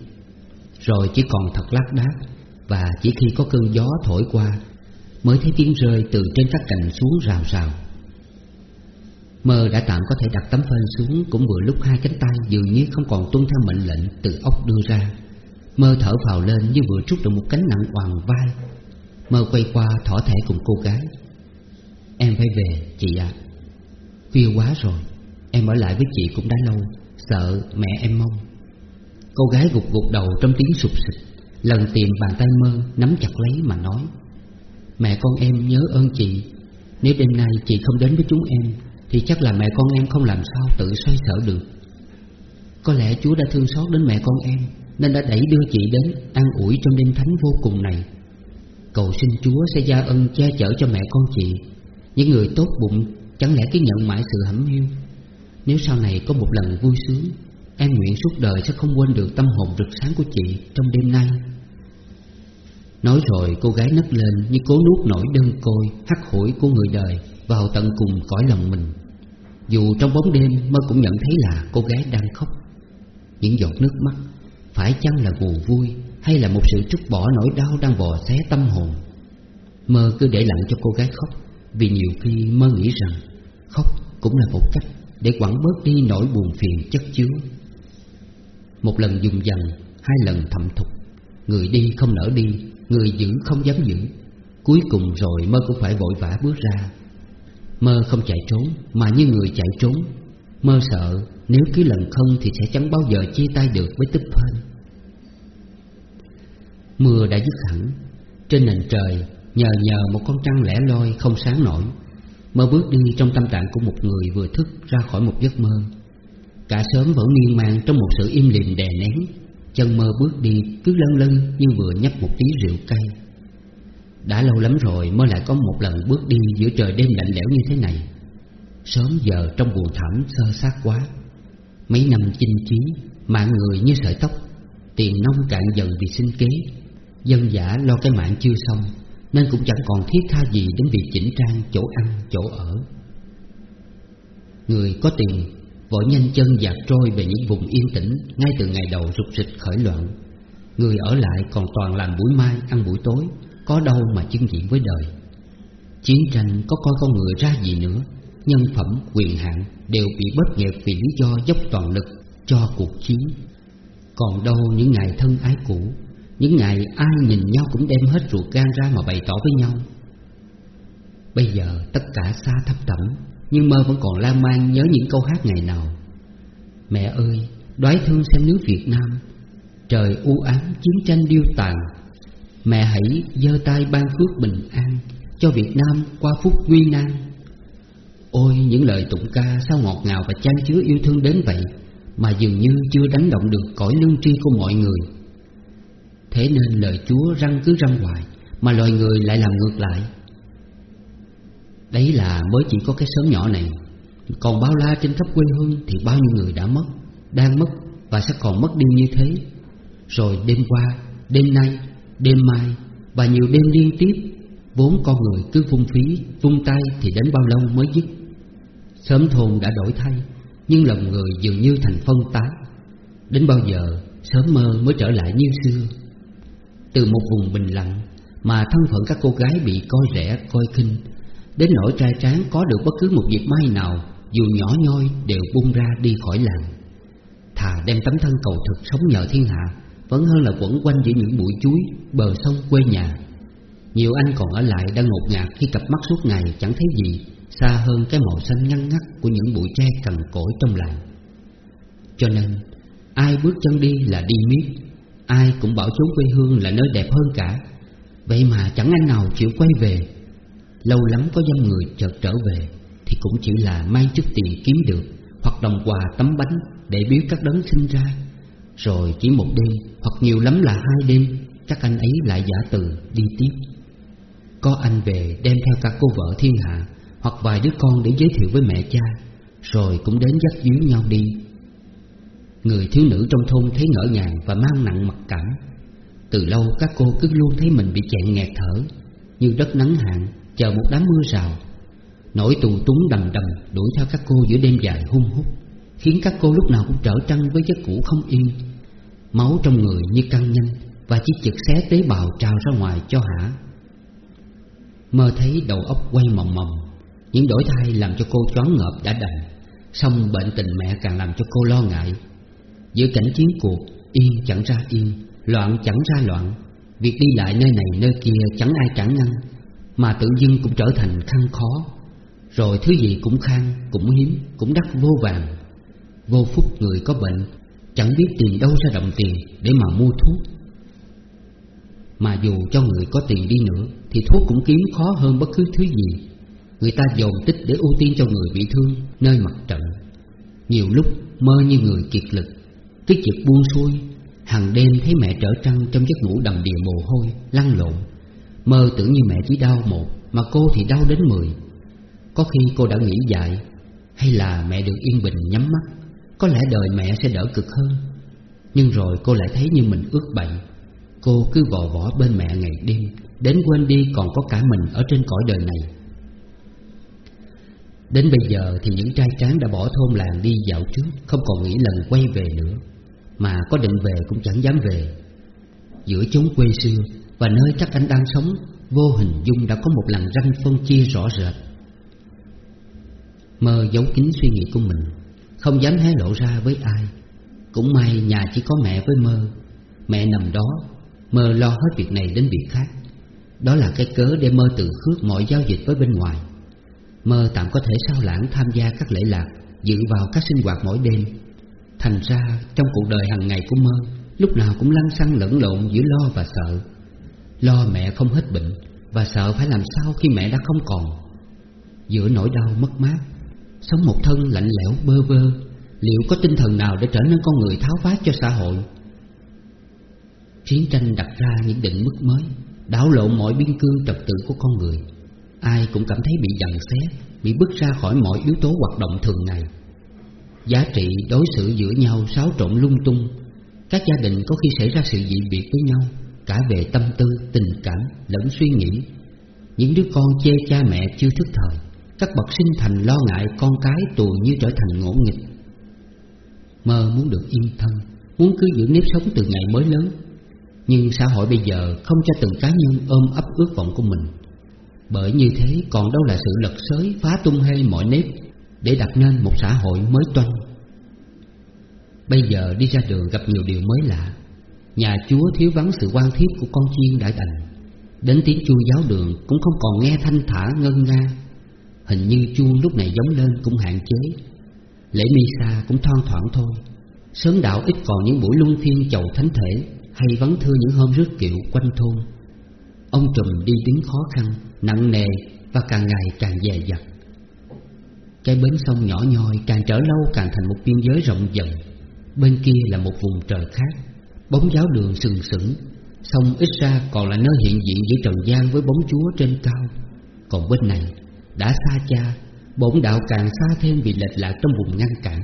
Rồi chỉ còn thật lác đác Và chỉ khi có cơn gió thổi qua Mới thấy tiếng rơi từ trên các cành xuống rào rào. Mơ đã tạm có thể đặt tấm phên xuống Cũng vừa lúc hai cánh tay dường như không còn tuân theo mệnh lệnh từ ốc đưa ra. Mơ thở phào lên như vừa trút được một cánh nặng hoàng vai. Mơ quay qua thỏ thẻ cùng cô gái. Em phải về, chị ạ. Khuya quá rồi, Em ở lại với chị cũng đã lâu, Sợ mẹ em mong. Cô gái gục gục đầu trong tiếng sụp sịch Lần tìm bàn tay mơ Nắm chặt lấy mà nói, Mẹ con em nhớ ơn chị, Nếu đêm nay chị không đến với chúng em thì chắc là mẹ con em không làm sao tự xoay sở được. Có lẽ Chúa đã thương xót đến mẹ con em, Nên đã đẩy đưa chị đến An ủi trong đêm thánh vô cùng này. Cầu xin Chúa sẽ gia ân che chở cho mẹ con chị. Những người tốt bụng Chẳng lẽ cứ nhận mãi sự hẩm hiu? Nếu sau này có một lần vui sướng Em nguyện suốt đời sẽ không quên được tâm hồn rực sáng của chị trong đêm nay. Nói rồi, cô gái nấc lên như cố nuốt nổi đơn côi, hắt hủi của người đời vào tận cùng cõi lòng mình. Dù trong bóng đêm mơ cũng nhận thấy là cô gái đang khóc. Những giọt nước mắt phải chăng là buồn vui hay là một sự trút bỏ nỗi đau đang bò xé tâm hồn? Mơ cứ để lặng cho cô gái khóc Vì nhiều khi mơ nghĩ rằng Khóc cũng là một cách để quẳng bớt đi nỗi buồn phiền chất chứa. Một lần dùng dần, hai lần thầm thục Người đi không nỡ đi, người giữ không dám giữ. Cuối cùng rồi mơ cũng phải vội vã bước ra Mơ không chạy trốn, mà như người chạy trốn. Mơ sợ, nếu cứ lần không thì sẽ chẳng bao giờ chia tay được với tích phên. Mưa đã dứt hẳn. Trên nền trời, nhờ nhờ một con trăng lẻ loi không sáng nổi, Mơ bước đi trong tâm trạng của một người vừa thức ra khỏi một giấc mơ. Cả sớm vẫn miên man trong một sự im lìm đè nén. Chân mơ bước đi cứ lân lân như vừa nhấp một tí rượu cay. Đã lâu lắm rồi mới lại có một lần bước đi giữa trời đêm lạnh lẽo như thế này. Sớm giờ trong buồn thảm sơ sát quá. Mấy năm chinh chí Mạng người như sợi tóc Tiền nông cạn dần vì sinh kế. Dân giả lo cái mạng chưa xong Nên cũng chẳng còn thiết tha gì đến việc chỉnh trang chỗ ăn, chỗ ở. Người có tiền vội nhanh chân dạt trôi về những vùng yên tĩnh Ngay từ ngày đầu rục rịch khởi loạn. Người ở lại còn toàn làm buổi mai, ăn buổi tối. Có đâu mà chứng diện với đời. Chiến tranh có coi con người ra gì nữa Nhân phẩm, quyền hạn đều bị bóp nghẹt vì lý do dốc toàn lực cho cuộc chiến. Còn đâu những ngày thân ái cũ những ngày ai nhìn nhau cũng đem hết ruột gan ra mà bày tỏ với nhau. Bây giờ tất cả xa thấp thẳm Nhưng mơ vẫn còn lan man nhớ những câu hát ngày nào. Mẹ ơi, đoái thương xem nước Việt Nam Trời u ám chiến tranh điêu tàn Mẹ hãy giơ tay ban phước bình an Cho Việt Nam qua phút nguy nan. Ôi những lời tụng ca sao ngọt ngào và chan chứa yêu thương đến vậy Mà dường như chưa đánh động được cõi lương tri của mọi người. Thế nên lời Chúa răng cứ răng hoài Mà loài người lại làm ngược lại. Đấy là mới chỉ có cái sớm nhỏ này. Còn bao la trên khắp quê hương Thì bao nhiêu người đã mất Đang mất và sẽ còn mất đi như thế. Rồi đêm qua, đêm nay, đêm mai Và nhiều đêm liên tiếp Vốn con người cứ phung phí, vung tay Thì đến bao lâu mới dứt. Sớm thôn đã đổi thay Nhưng lòng người dường như thành phân tán. Đến bao giờ sớm mơ mới trở lại như xưa. Từ một vùng bình lặng Mà thân phận các cô gái bị coi rẻ, coi khinh Đến nỗi trai tráng có được bất cứ một dịp may nào Dù nhỏ nhoi đều bung ra đi khỏi làng. Thà đem tấm thân cầu thực sống nhờ thiên hạ vẫn hơn là quẩn quanh giữa những bụi chuối, Bờ sông, quê nhà. Nhiều anh còn ở lại đang ngột ngạt Khi cặp mắt suốt ngày chẳng thấy gì, Xa hơn cái màu xanh ngăn ngắt Của những bụi tre cằn cỗi trong làng. Cho nên, Ai bước chân đi là đi miết, Ai cũng bảo chốn quê hương là nơi đẹp hơn cả. Vậy mà chẳng anh nào chịu quay về. Lâu lắm có dân người chợt trở về, Thì cũng chỉ là may chút tiền kiếm được Hoặc đồng quà tấm bánh Để biếu các đấng sinh ra. Rồi chỉ một đêm, Hoặc nhiều lắm là hai đêm, Các anh ấy lại giả từ đi tiếp. Có anh về đem theo cả cô vợ thiên hạ, Hoặc vài đứa con để giới thiệu với mẹ cha, Rồi cũng đến dắt díu nhau đi. Người thiếu nữ trong thôn thấy ngỡ ngàng Và mang nặng mặc cảm. Từ lâu các cô cứ luôn thấy mình bị chẹn nghẹt thở, Như đất nắng hạn, Chờ một đám mưa rào. Nỗi tù túng đầm đầm đuổi theo các cô giữa đêm dài hung hút, Khiến các cô lúc nào cũng trở trăng với giấc ngủ không yên. Máu trong người như căng nhanh Và chỉ chực xé tế bào trào ra ngoài cho hả. Mơ thấy đầu óc quay mòng mòng Những đổi thay làm cho cô choáng ngợp đã đành Xong bệnh tình mẹ càng làm cho cô lo ngại. Giữa cảnh chiến cuộc Yên chẳng ra yên Loạn chẳng ra loạn. Việc đi lại nơi này nơi kia chẳng ai cản ngăn mà tự dưng cũng trở thành khăn khó. Rồi thứ gì cũng khan, cũng hiếm, cũng đắt vô vàng. Vô phúc người có bệnh Chẳng biết tiền đâu ra đồng tiền để mà mua thuốc. Mà dù cho người có tiền đi nữa, Thì thuốc cũng kiếm khó hơn bất cứ thứ gì. Người ta dồn tích để ưu tiên cho người bị thương, Nơi mặt trận. Nhiều lúc mơ như người kiệt lực, Cái chuyện buông xuôi. Hàng đêm thấy mẹ trở trăng trong giấc ngủ đầm đìa mồ hôi, Lăn lộn. Mơ tưởng như mẹ chỉ đau một, Mà cô thì đau đến mười. Có khi cô đã nghĩ dại, Hay là mẹ được yên bình nhắm mắt? Có lẽ đời mẹ sẽ đỡ cực hơn. Nhưng rồi cô lại thấy như mình ước bậy. Cô cứ vò võ bên mẹ ngày đêm, Đến quên đi còn có cả mình ở trên cõi đời này. Đến bây giờ thì những trai tráng đã bỏ thôn làng đi dạo trước, Không còn nghĩ lần quay về nữa. Mà có định về cũng chẳng dám về. Giữa chốn quê xưa và nơi các anh đang sống, Vô hình dung đã có một làn ranh phân chia rõ rệt. Mơ giấu kín suy nghĩ của mình. Không dám hé lộ ra với ai. Cũng may nhà chỉ có mẹ với mơ. Mẹ nằm đó, Mơ lo hết việc này đến việc khác. Đó là cái cớ để mơ tự khước mọi giao dịch với bên ngoài. Mơ tạm có thể sao lãng tham gia các lễ lạc, Dự vào các sinh hoạt mỗi đêm. Thành ra, trong cuộc đời hàng ngày của mơ, Lúc nào cũng lăn xăng lẫn lộn giữa lo và sợ. Lo mẹ không hết bệnh, Và sợ phải làm sao khi mẹ đã không còn. Giữa nỗi đau mất mát Sống một thân lạnh lẽo bơ vơ Liệu có tinh thần nào để trở nên con người tháo vát cho xã hội? Chiến tranh đặt ra những định mức mới Đảo lộn mọi biên cương trật tự của con người. Ai cũng cảm thấy bị dằn xé Bị bứt ra khỏi mọi yếu tố hoạt động thường ngày. Giá trị đối xử giữa nhau xáo trộn lung tung. Các gia đình có khi xảy ra sự dị biệt với nhau Cả về tâm tư, tình cảm lẫn suy nghĩ. Những đứa con chê cha mẹ chưa thức thời. Các bậc sinh thành lo ngại con cái tù như trở thành ngỗ nghịch. Mơ muốn được yên thân, Muốn cứ giữ nếp sống từ ngày mới lớn. Nhưng xã hội bây giờ không cho từng cá nhân ôm ấp ước vọng của mình. Bởi như thế còn đâu là sự lật xới, phá tung hê mọi nếp Để đặt nên một xã hội mới toanh. Bây giờ đi ra đường gặp nhiều điều mới lạ. Nhà chúa thiếu vắng sự quan thiết của con chiên đã đành Đến tiếng chuông giáo đường cũng không còn nghe thanh thả ngân nga. Hình như chuông lúc này giống lên cũng hạn chế. Lễ Misa cũng thoang thoảng thôi. Sớm đạo ít còn những buổi luân phiên chầu thánh thể Hay vắng thưa những hôm rước kiệu quanh thôn. Ông trùm đi tiếng khó khăn, nặng nề và càng ngày càng dè dặt. Cái bến sông nhỏ nhoi càng trở lâu càng thành một biên giới rộng dần. Bên kia là một vùng trời khác Bóng giáo đường sừng sững. Sông ít ra còn là nơi hiện diện giữa trần gian với bóng chúa trên cao. Còn bên này đã xa cha Bổn đạo càng xa thêm vì lệch lạc trong vùng ngăn cản.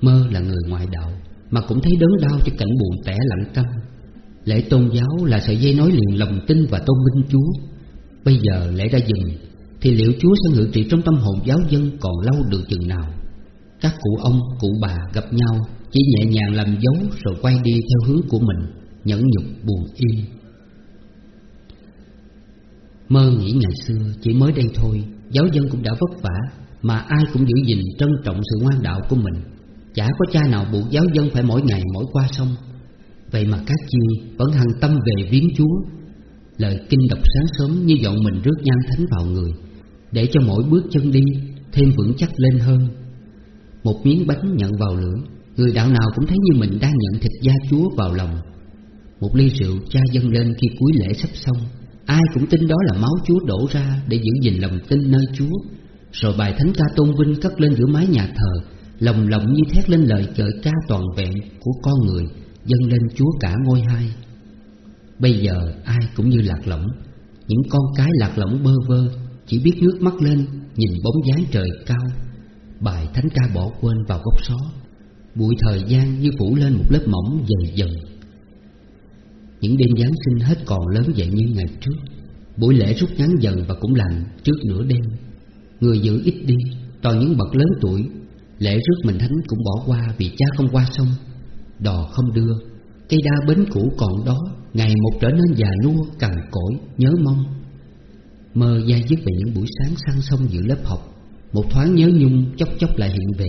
Mơ là người ngoại đạo Mà cũng thấy đớn đau cho cảnh buồn tẻ lặng câm Lễ tôn giáo là sợi dây nối liền lòng tin và tôn minh Chúa. Bây giờ lễ đã dừng Thì liệu Chúa sẽ ngự trị trong tâm hồn giáo dân còn lâu được chừng nào? Các cụ ông, cụ bà gặp nhau Chỉ nhẹ nhàng làm dấu rồi quay đi theo hướng của mình Nhẫn nhục buồn yên. Mơ nghĩ ngày xưa chỉ mới đây thôi, Giáo dân cũng đã vất vả, Mà ai cũng giữ gìn trân trọng sự ngoan đạo của mình. Chả có cha nào buộc giáo dân phải mỗi ngày mỗi qua sông. Vậy mà các chi vẫn hằng tâm về viếng Chúa. Lời kinh đọc sáng sớm như dọn mình rước nhan thánh vào người, Để cho mỗi bước chân đi thêm vững chắc lên hơn. Một miếng bánh nhận vào lửa Người đạo nào cũng thấy như mình đang nhận thịt da Chúa vào lòng. Một ly rượu cha dâng lên khi cuối lễ sắp xong Ai cũng tin đó là máu Chúa đổ ra để giữ gìn lòng tin nơi Chúa. Rồi bài thánh ca tôn vinh cất lên giữa mái nhà thờ, Lòng lòng như thét lên lời chợi ca toàn vẹn của con người, Dâng lên Chúa cả ngôi hai. Bây giờ ai cũng như lạc lõng, Những con cái lạc lõng bơ vơ, Chỉ biết nước mắt lên, Nhìn bóng dáng trời cao. Bài thánh ca bỏ quên vào góc xó, Bụi thời gian như phủ lên một lớp mỏng dần dần. Những đêm Giáng sinh hết còn lớn vậy như ngày trước. Buổi lễ rút ngắn dần và cũng lạnh trước nửa đêm. Người giữ ít đi Toàn những bậc lớn tuổi. Lễ rước mình thánh cũng bỏ qua vì cha không qua sông. Đò không đưa Cây đa bến cũ còn đó. Ngày một trở nên già nua, cằn cỗi, nhớ mong. Mơ dai dứt về những buổi sáng sang sông giữa lớp học. Một thoáng nhớ nhung chốc chốc lại hiện về.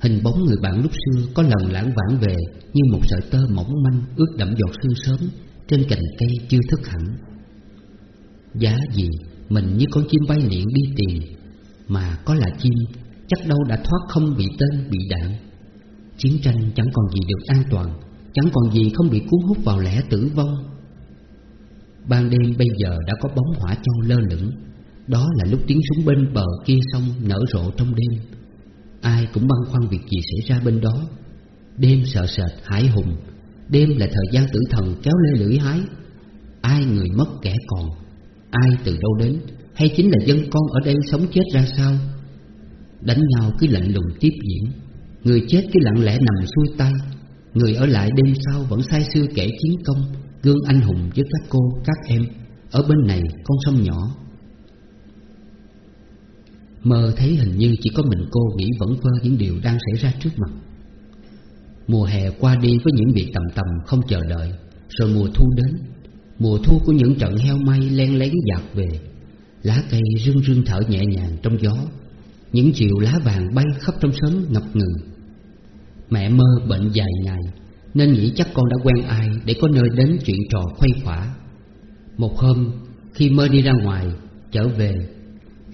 Hình bóng người bạn lúc xưa có lần lãng vãng về Như một sợi tơ mỏng manh ướt đẫm giọt sương sớm Trên cành cây chưa thức hẳn. Giá gì mình như con chim bay liện đi tìm, Mà có là chim chắc đâu đã thoát không bị tên bị đạn. Chiến tranh chẳng còn gì được an toàn, Chẳng còn gì không bị cuốn hút vào lẽ tử vong. Ban đêm bây giờ đã có bóng hỏa châu lơ lửng, Đó là lúc tiếng súng bên bờ kia sông nở rộ trong đêm. Ai cũng băn khoăn việc gì xảy ra bên đó. Đêm sợ sệt hải hùng. Đêm là thời gian tử thần kéo lê lưỡi hái. Ai người mất kẻ còn? Ai từ đâu đến? Hay chính là dân con ở đây sống chết ra sao? Đánh nhau cứ lạnh lùng tiếp diễn. Người chết cứ lặng lẽ nằm xuôi tay. Người ở lại đêm sau vẫn say sưa kể chiến công Gương anh hùng với các cô, các em. Ở bên này con sông nhỏ. Mơ thấy hình như chỉ có mình cô nghĩ vẫn vơ những điều đang xảy ra trước mặt. Mùa hè qua đi với những việc tầm tầm không chờ đợi, Rồi mùa thu đến. Mùa thu của những trận heo may len lén dạt về. Lá cây rưng rưng thở nhẹ nhàng trong gió. Những chiều lá vàng bay khắp trong sớm ngập ngừng Mẹ mơ bệnh dài ngày, Nên nghĩ chắc con đã quen ai Để có nơi đến chuyện trò khuây khỏa. Một hôm, Khi mơ đi ra ngoài, Trở về,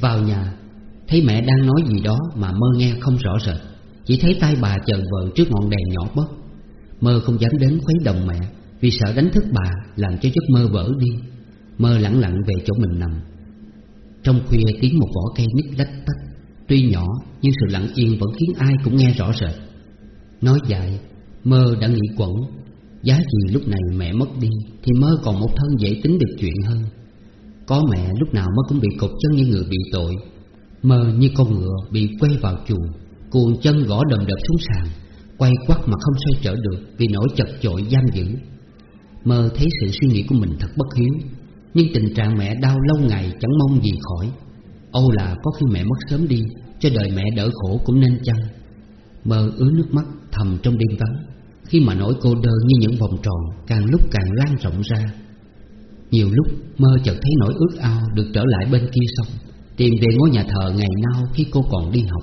Vào nhà Thấy mẹ đang nói gì đó Mà mơ nghe không rõ rệt. Chỉ thấy tay bà chờn vờn trước ngọn đèn nhỏ bớt Mơ không dám đến khuấy đồng mẹ Vì sợ đánh thức bà Làm cho giấc mơ vỡ đi. Mơ lặng lặng về chỗ mình nằm. Trong khuya tiếng một vỏ cây nít lách tách. Tuy nhỏ nhưng sự lặng yên vẫn khiến ai cũng nghe rõ rệt. Nói dài, Mơ đã nghĩ quẩn. Giá gì lúc này mẹ mất đi Thì mơ còn một thân dễ tính được chuyện hơn. Có mẹ lúc nào mơ cũng bị cột chân như người bị tội. Mơ như con ngựa bị quay vào chuồng. Cuồng chân gõ đầm đập xuống sàn, Quay quắt mà không xoay trở được Vì nỗi chật chội giam giữ. Mơ thấy sự suy nghĩ của mình thật bất hiếu, Nhưng tình trạng mẹ đau lâu ngày chẳng mong gì khỏi. Âu là có khi mẹ mất sớm đi, Cho đời mẹ đỡ khổ cũng nên chăng? Mơ ứa nước mắt thầm trong đêm vắng, Khi mà nỗi cô đơn như những vòng tròn Càng lúc càng lan rộng ra. Nhiều lúc mơ chợt thấy nỗi ước ao Được trở lại bên kia sông. Tìm về ngôi nhà thờ ngày nào khi cô còn đi học.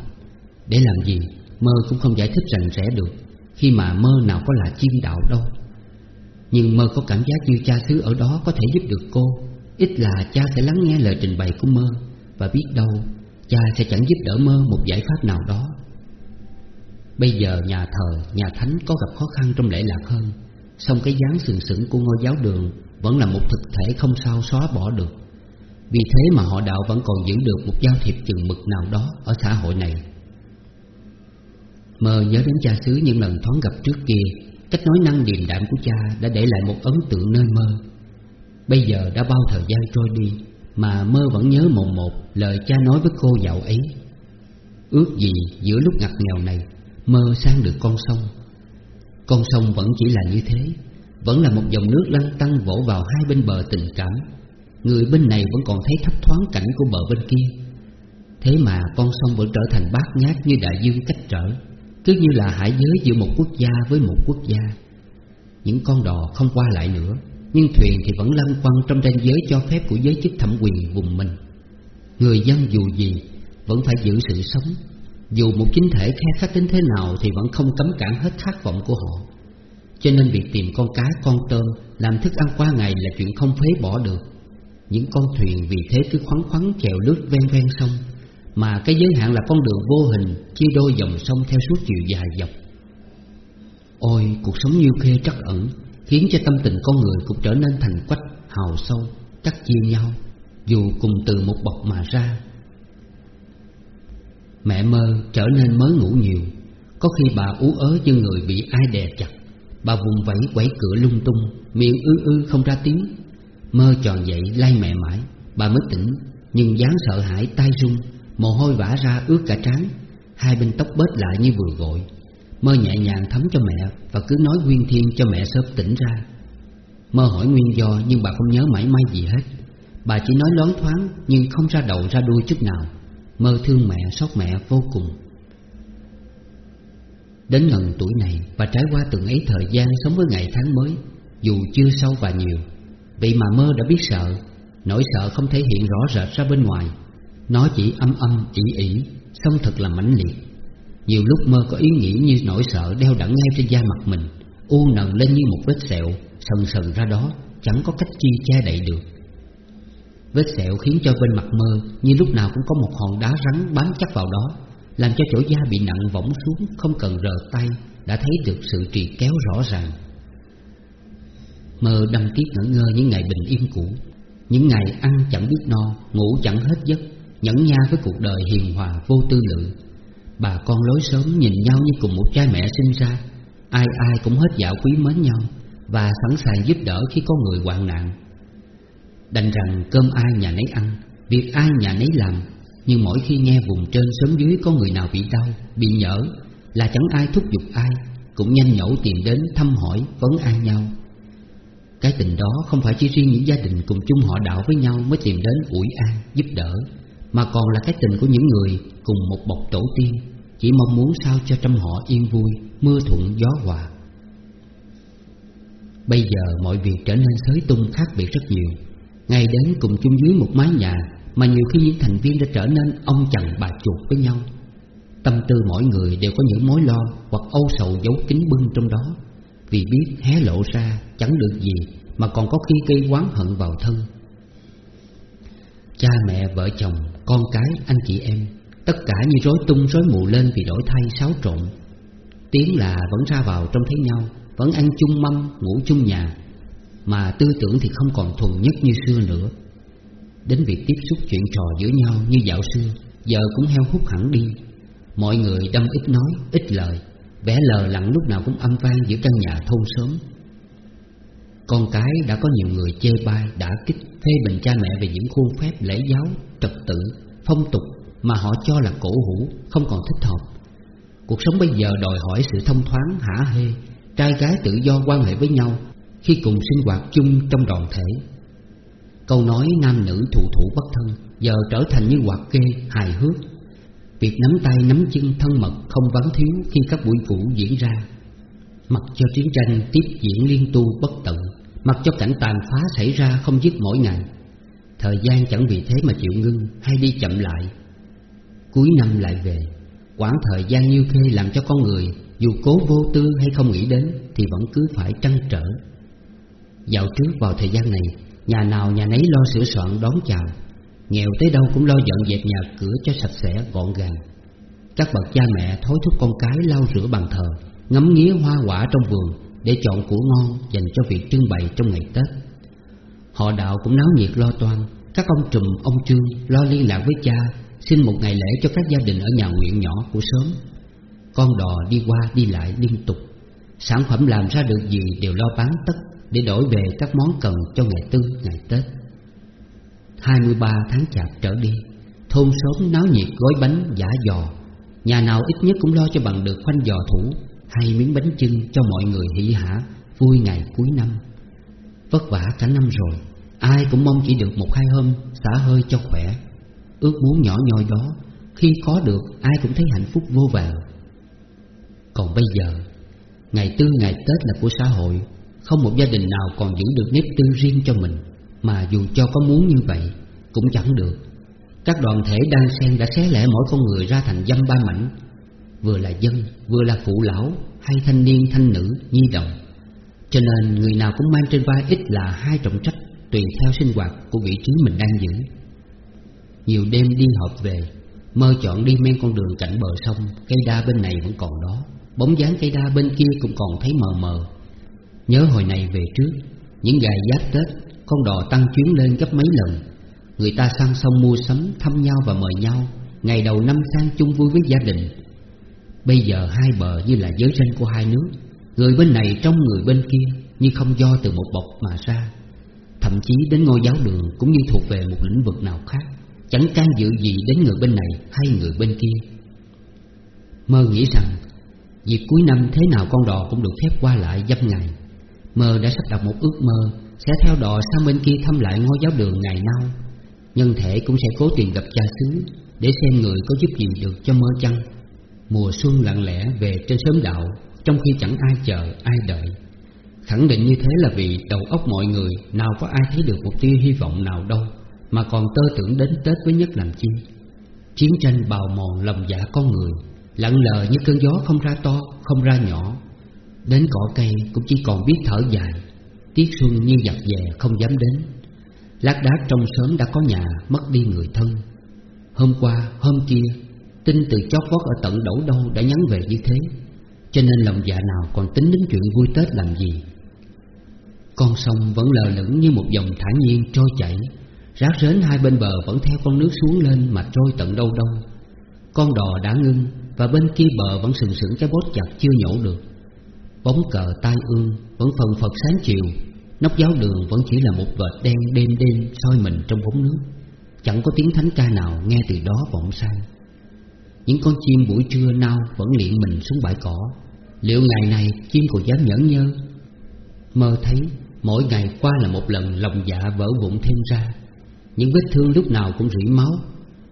Để làm gì Mơ cũng không giải thích rành rẽ được Khi mà mơ nào có là chiêm đạo đâu. Nhưng mơ có cảm giác như cha xứ ở đó có thể giúp được cô Ít là cha sẽ lắng nghe lời trình bày của mơ Và biết đâu cha sẽ chẳng giúp đỡ mơ một giải pháp nào đó. Bây giờ nhà thờ, nhà thánh có gặp khó khăn trong lễ lạc hơn song cái dáng sừng sững của ngôi giáo đường Vẫn là một thực thể không sao xóa bỏ được. Vì thế mà họ đạo vẫn còn giữ được một giao thiệp chừng mực nào đó ở xã hội này. Mơ nhớ đến cha xứ những lần thoáng gặp trước kia, Cách nói năng điềm đạm của cha đã để lại một ấn tượng nơi mơ. Bây giờ đã bao thời gian trôi đi, Mà mơ vẫn nhớ mồm một lời cha nói với cô dạo ấy. Ước gì giữa lúc ngặt nghèo này, Mơ sang được con sông. Con sông vẫn chỉ là như thế, Vẫn là một dòng nước lăn tăng vỗ vào hai bên bờ tình cảm. Người bên này vẫn còn thấy thấp thoáng cảnh của bờ bên kia. Thế mà con sông vẫn trở thành bát ngát như đại dương cách trở Cứ như là hải giới giữa một quốc gia với một quốc gia. Những con đò không qua lại nữa Nhưng thuyền thì vẫn lăn quăng trong ranh giới cho phép của giới chức thẩm quyền vùng mình. Người dân dù gì vẫn phải giữ sự sống. Dù một chính thể khe khắc đến thế nào Thì vẫn không cấm cản hết khát vọng của họ. Cho nên việc tìm con cá, con tôm Làm thức ăn qua ngày là chuyện không phế bỏ được. Những con thuyền vì thế cứ khoắn khoắn chèo lướt ven ven sông, Mà cái giới hạn là con đường vô hình Chia đôi dòng sông theo suốt chiều dài dọc. Ôi, cuộc sống nhiêu khê trắc ẩn, Khiến cho tâm tình con người cũng trở nên thành quách, hào sâu, chắc chia nhau, Dù cùng từ một bọc mà ra. Mẹ mơ trở nên mới ngủ nhiều, Có khi bà ú ớ như người bị ai đè chặt, Bà vùng vẫy quẩy cửa lung tung, Miệng ư ư không ra tiếng. Mơ tròn dậy, lay mẹ mãi. Bà mới tỉnh, Nhưng dáng sợ hãi tay run, Mồ hôi vã ra ướt cả trán. Hai bên tóc bết lại như vừa gội. Mơ nhẹ nhàng thấm cho mẹ Và cứ nói nguyên thiên cho mẹ sớm tỉnh ra. Mơ hỏi nguyên do, Nhưng bà không nhớ mãi may gì hết. Bà chỉ nói loáng thoáng, Nhưng không ra đầu ra đuôi chút nào. Mơ thương mẹ, xót mẹ vô cùng. Đến gần tuổi này Và trải qua từng ấy thời gian sống với ngày tháng mới, Dù chưa sâu và nhiều. Vậy mà mơ đã biết sợ, Nỗi sợ không thể hiện rõ rệt ra bên ngoài. Nó chỉ âm âm ỉ ỉ Xong thật là mãnh liệt. Nhiều lúc mơ có ý nghĩ như nỗi sợ đeo đẳng ngay trên da mặt mình, U nần lên như một vết sẹo, Sần sần ra đó, Chẳng có cách chi che đậy được. Vết sẹo khiến cho bên mặt mơ Như lúc nào cũng có một hòn đá rắn bám chắc vào đó, Làm cho chỗ da bị nặng võng xuống, Không cần rờ tay, Đã thấy được sự trì kéo rõ ràng. Mơ đâm tiếc ngỡ ngơ những ngày bình yên cũ. Những ngày ăn chẳng biết no, Ngủ chẳng hết giấc, Nhẫn nha với cuộc đời hiền hòa vô tư lự. Bà con lối sớm nhìn nhau như cùng một cha mẹ sinh ra. Ai ai cũng hết dạo quý mến nhau Và sẵn sàng giúp đỡ khi có người hoạn nạn. Đành rằng cơm ai nhà nấy ăn, Việc ai nhà nấy làm, Nhưng mỗi khi nghe vùng trên sớm dưới có người nào bị đau, Bị nhỡ, Là chẳng ai thúc giục ai, Cũng nhanh nhẩu tìm đến thăm hỏi, vấn an nhau. Cái tình đó không phải chỉ riêng những gia đình cùng chung họ đạo với nhau Mới tìm đến ủi an, giúp đỡ Mà còn là cái tình của những người cùng một bọc tổ tiên Chỉ mong muốn sao cho trăm họ yên vui Mưa thuận gió hòa. Bây giờ mọi việc trở nên xới tung khác biệt rất nhiều. Ngày đến cùng chung dưới một mái nhà Mà nhiều khi những thành viên đã trở nên ông chằn bà chuột với nhau. Tâm tư mỗi người đều có những mối lo Hoặc âu sầu giấu kín bưng trong đó. Vì biết hé lộ ra chẳng được gì Mà còn có khi gây oán hận vào thân. Cha mẹ, vợ chồng, con cái, anh chị em Tất cả như rối tung rối mù lên vì đổi thay xáo trộn. Tiếng là vẫn ra vào trong thấy nhau Vẫn ăn chung mâm, ngủ chung nhà mà tư tưởng thì không còn thuần nhất như xưa nữa. Đến việc tiếp xúc chuyện trò giữa nhau như dạo xưa Giờ cũng heo hút hẳn đi. Mọi người đâm ít nói, ít lời. Vẻ lờ lặng lúc nào cũng âm vang giữa căn nhà thâu sớm Con cái đã có nhiều người chê bai, đã kích, phê bình cha mẹ về những khuôn phép lễ giáo, trật tự, phong tục Mà họ cho là cổ hủ, không còn thích hợp Cuộc sống bây giờ đòi hỏi sự thông thoáng, hả hê Trai gái tự do quan hệ với nhau khi cùng sinh hoạt chung trong đoàn thể. Câu nói nam nữ thụ thủ bất thân giờ trở thành như hoạt kê hài hước. Việc nắm tay nắm chân thân mật không vắng thiếu khi các buổi vũ diễn ra. Mặc cho chiến tranh tiếp diễn liên tu bất tận, mặc cho cảnh tàn phá xảy ra không dứt mỗi ngày. Thời gian chẳng vì thế mà chịu ngưng hay đi chậm lại. Cuối năm lại về, quãng thời gian như khê làm cho con người dù cố vô tư hay không nghĩ đến thì vẫn cứ phải trăn trở. Dạo trước vào thời gian này Nhà nào nhà nấy lo sửa soạn đón chào Nghèo tới đâu cũng lo dọn dẹp nhà cửa cho sạch sẽ gọn gàng. Các bậc cha mẹ thối thúc con cái lau rửa bàn thờ Ngắm nghía hoa quả trong vườn Để chọn của ngon dành cho việc trưng bày trong ngày Tết. Họ đạo cũng náo nhiệt lo toan. Các ông trùm ông Trương lo liên lạc với cha Xin một ngày lễ cho các gia đình ở nhà nguyện nhỏ của sớm. Con đò đi qua đi lại liên tục. Sản phẩm làm ra được gì đều lo bán tất Để đổi về các món cần cho ngày tư, ngày Tết. 23 tháng chạp trở đi Thôn xóm náo nhiệt gói bánh, giả giò Nhà nào ít nhất cũng lo cho bằng được khoanh giò thủ Hay miếng bánh chưng cho mọi người hỷ hả Vui ngày cuối năm. Vất vả cả năm rồi Ai cũng mong chỉ được một hai hôm xả hơi cho khỏe. Ước muốn nhỏ nhoi đó Khi có được ai cũng thấy hạnh phúc vô vàng Còn bây giờ Ngày tư ngày Tết là của xã hội Không một gia đình nào còn giữ được nếp tư riêng cho mình. Mà dù cho có muốn như vậy Cũng chẳng được. Các đoàn thể đan xen đã xé lẻ mỗi con người ra thành dăm ba mảnh. Vừa là dân, vừa là phụ lão Hay thanh niên, thanh nữ, nhi đồng. Cho nên người nào cũng mang trên vai ít là hai trọng trách Tùy theo sinh hoạt của vị trí mình đang giữ. Nhiều đêm đi họp về Mơ chọn đi men con đường cạnh bờ sông Cây đa bên này vẫn còn đó. Bóng dáng cây đa bên kia cũng còn thấy mờ mờ. Nhớ hồi này về trước Những ngày giáp Tết con đò tăng chuyến lên gấp mấy lần. Người ta sang sông mua sắm, Thăm nhau và mời nhau. Ngày đầu năm sang chung vui với gia đình. Bây giờ hai bờ như là giới ranh của hai nước. Người bên này trong người bên kia Như không do từ một bọc mà ra. Thậm chí đến ngôi giáo đường Cũng như thuộc về một lĩnh vực nào khác. Chẳng can dự gì đến người bên này Hay người bên kia. Mơ nghĩ rằng, Dịp cuối năm thế nào con đò cũng được phép qua lại dăm ngày. Mơ đã sắp đặt một ước mơ sẽ theo đò sang bên kia thăm lại ngôi giáo đường ngày nay, Nhân thể cũng sẽ cố tìm gặp cha xứ Để xem người có giúp gì được cho mơ chăng. Mùa xuân lặng lẽ về trên sớm đạo Trong khi chẳng ai chờ ai đợi. Khẳng định như thế là vì đầu óc mọi người Nào có ai thấy được một tia hy vọng nào đâu Mà còn tơ tưởng đến Tết với nhất làm chi. Chiến tranh bào mòn lòng dạ con người Lặng lờ như cơn gió không ra to, không ra nhỏ. Đến cỏ cây cũng chỉ còn biết thở dài Tiết xuân như giặt về không dám đến. Lát đác trong sớm đã có nhà mất đi người thân. Hôm qua, hôm kia Tin từ chót vót ở tận đẩu đâu đã nhắn về như thế. Cho nên lòng dạ nào còn tính đến chuyện vui Tết làm gì. Con sông vẫn lờ lững như một dòng thản nhiên trôi chảy. Rác rến hai bên bờ vẫn theo con nước xuống lên mà trôi tận đâu đâu. Con đò đã ngưng và bên kia bờ vẫn sừng sững cái bốt chặt chưa nhổ được. Bóng cờ tai ương vẫn phần phật sáng chiều. Nóc giáo đường vẫn chỉ là một vệt đen đêm đêm soi mình trong bóng nước. Chẳng có tiếng thánh ca nào nghe từ đó vọng sang. Những con chim buổi trưa nao vẫn liện mình xuống bãi cỏ. Liệu ngày này chim còn dám nhẫn nhơ? Mơ thấy, mỗi ngày qua là một lần lòng dạ vỡ vụn thêm ra. Những vết thương lúc nào cũng rỉ máu,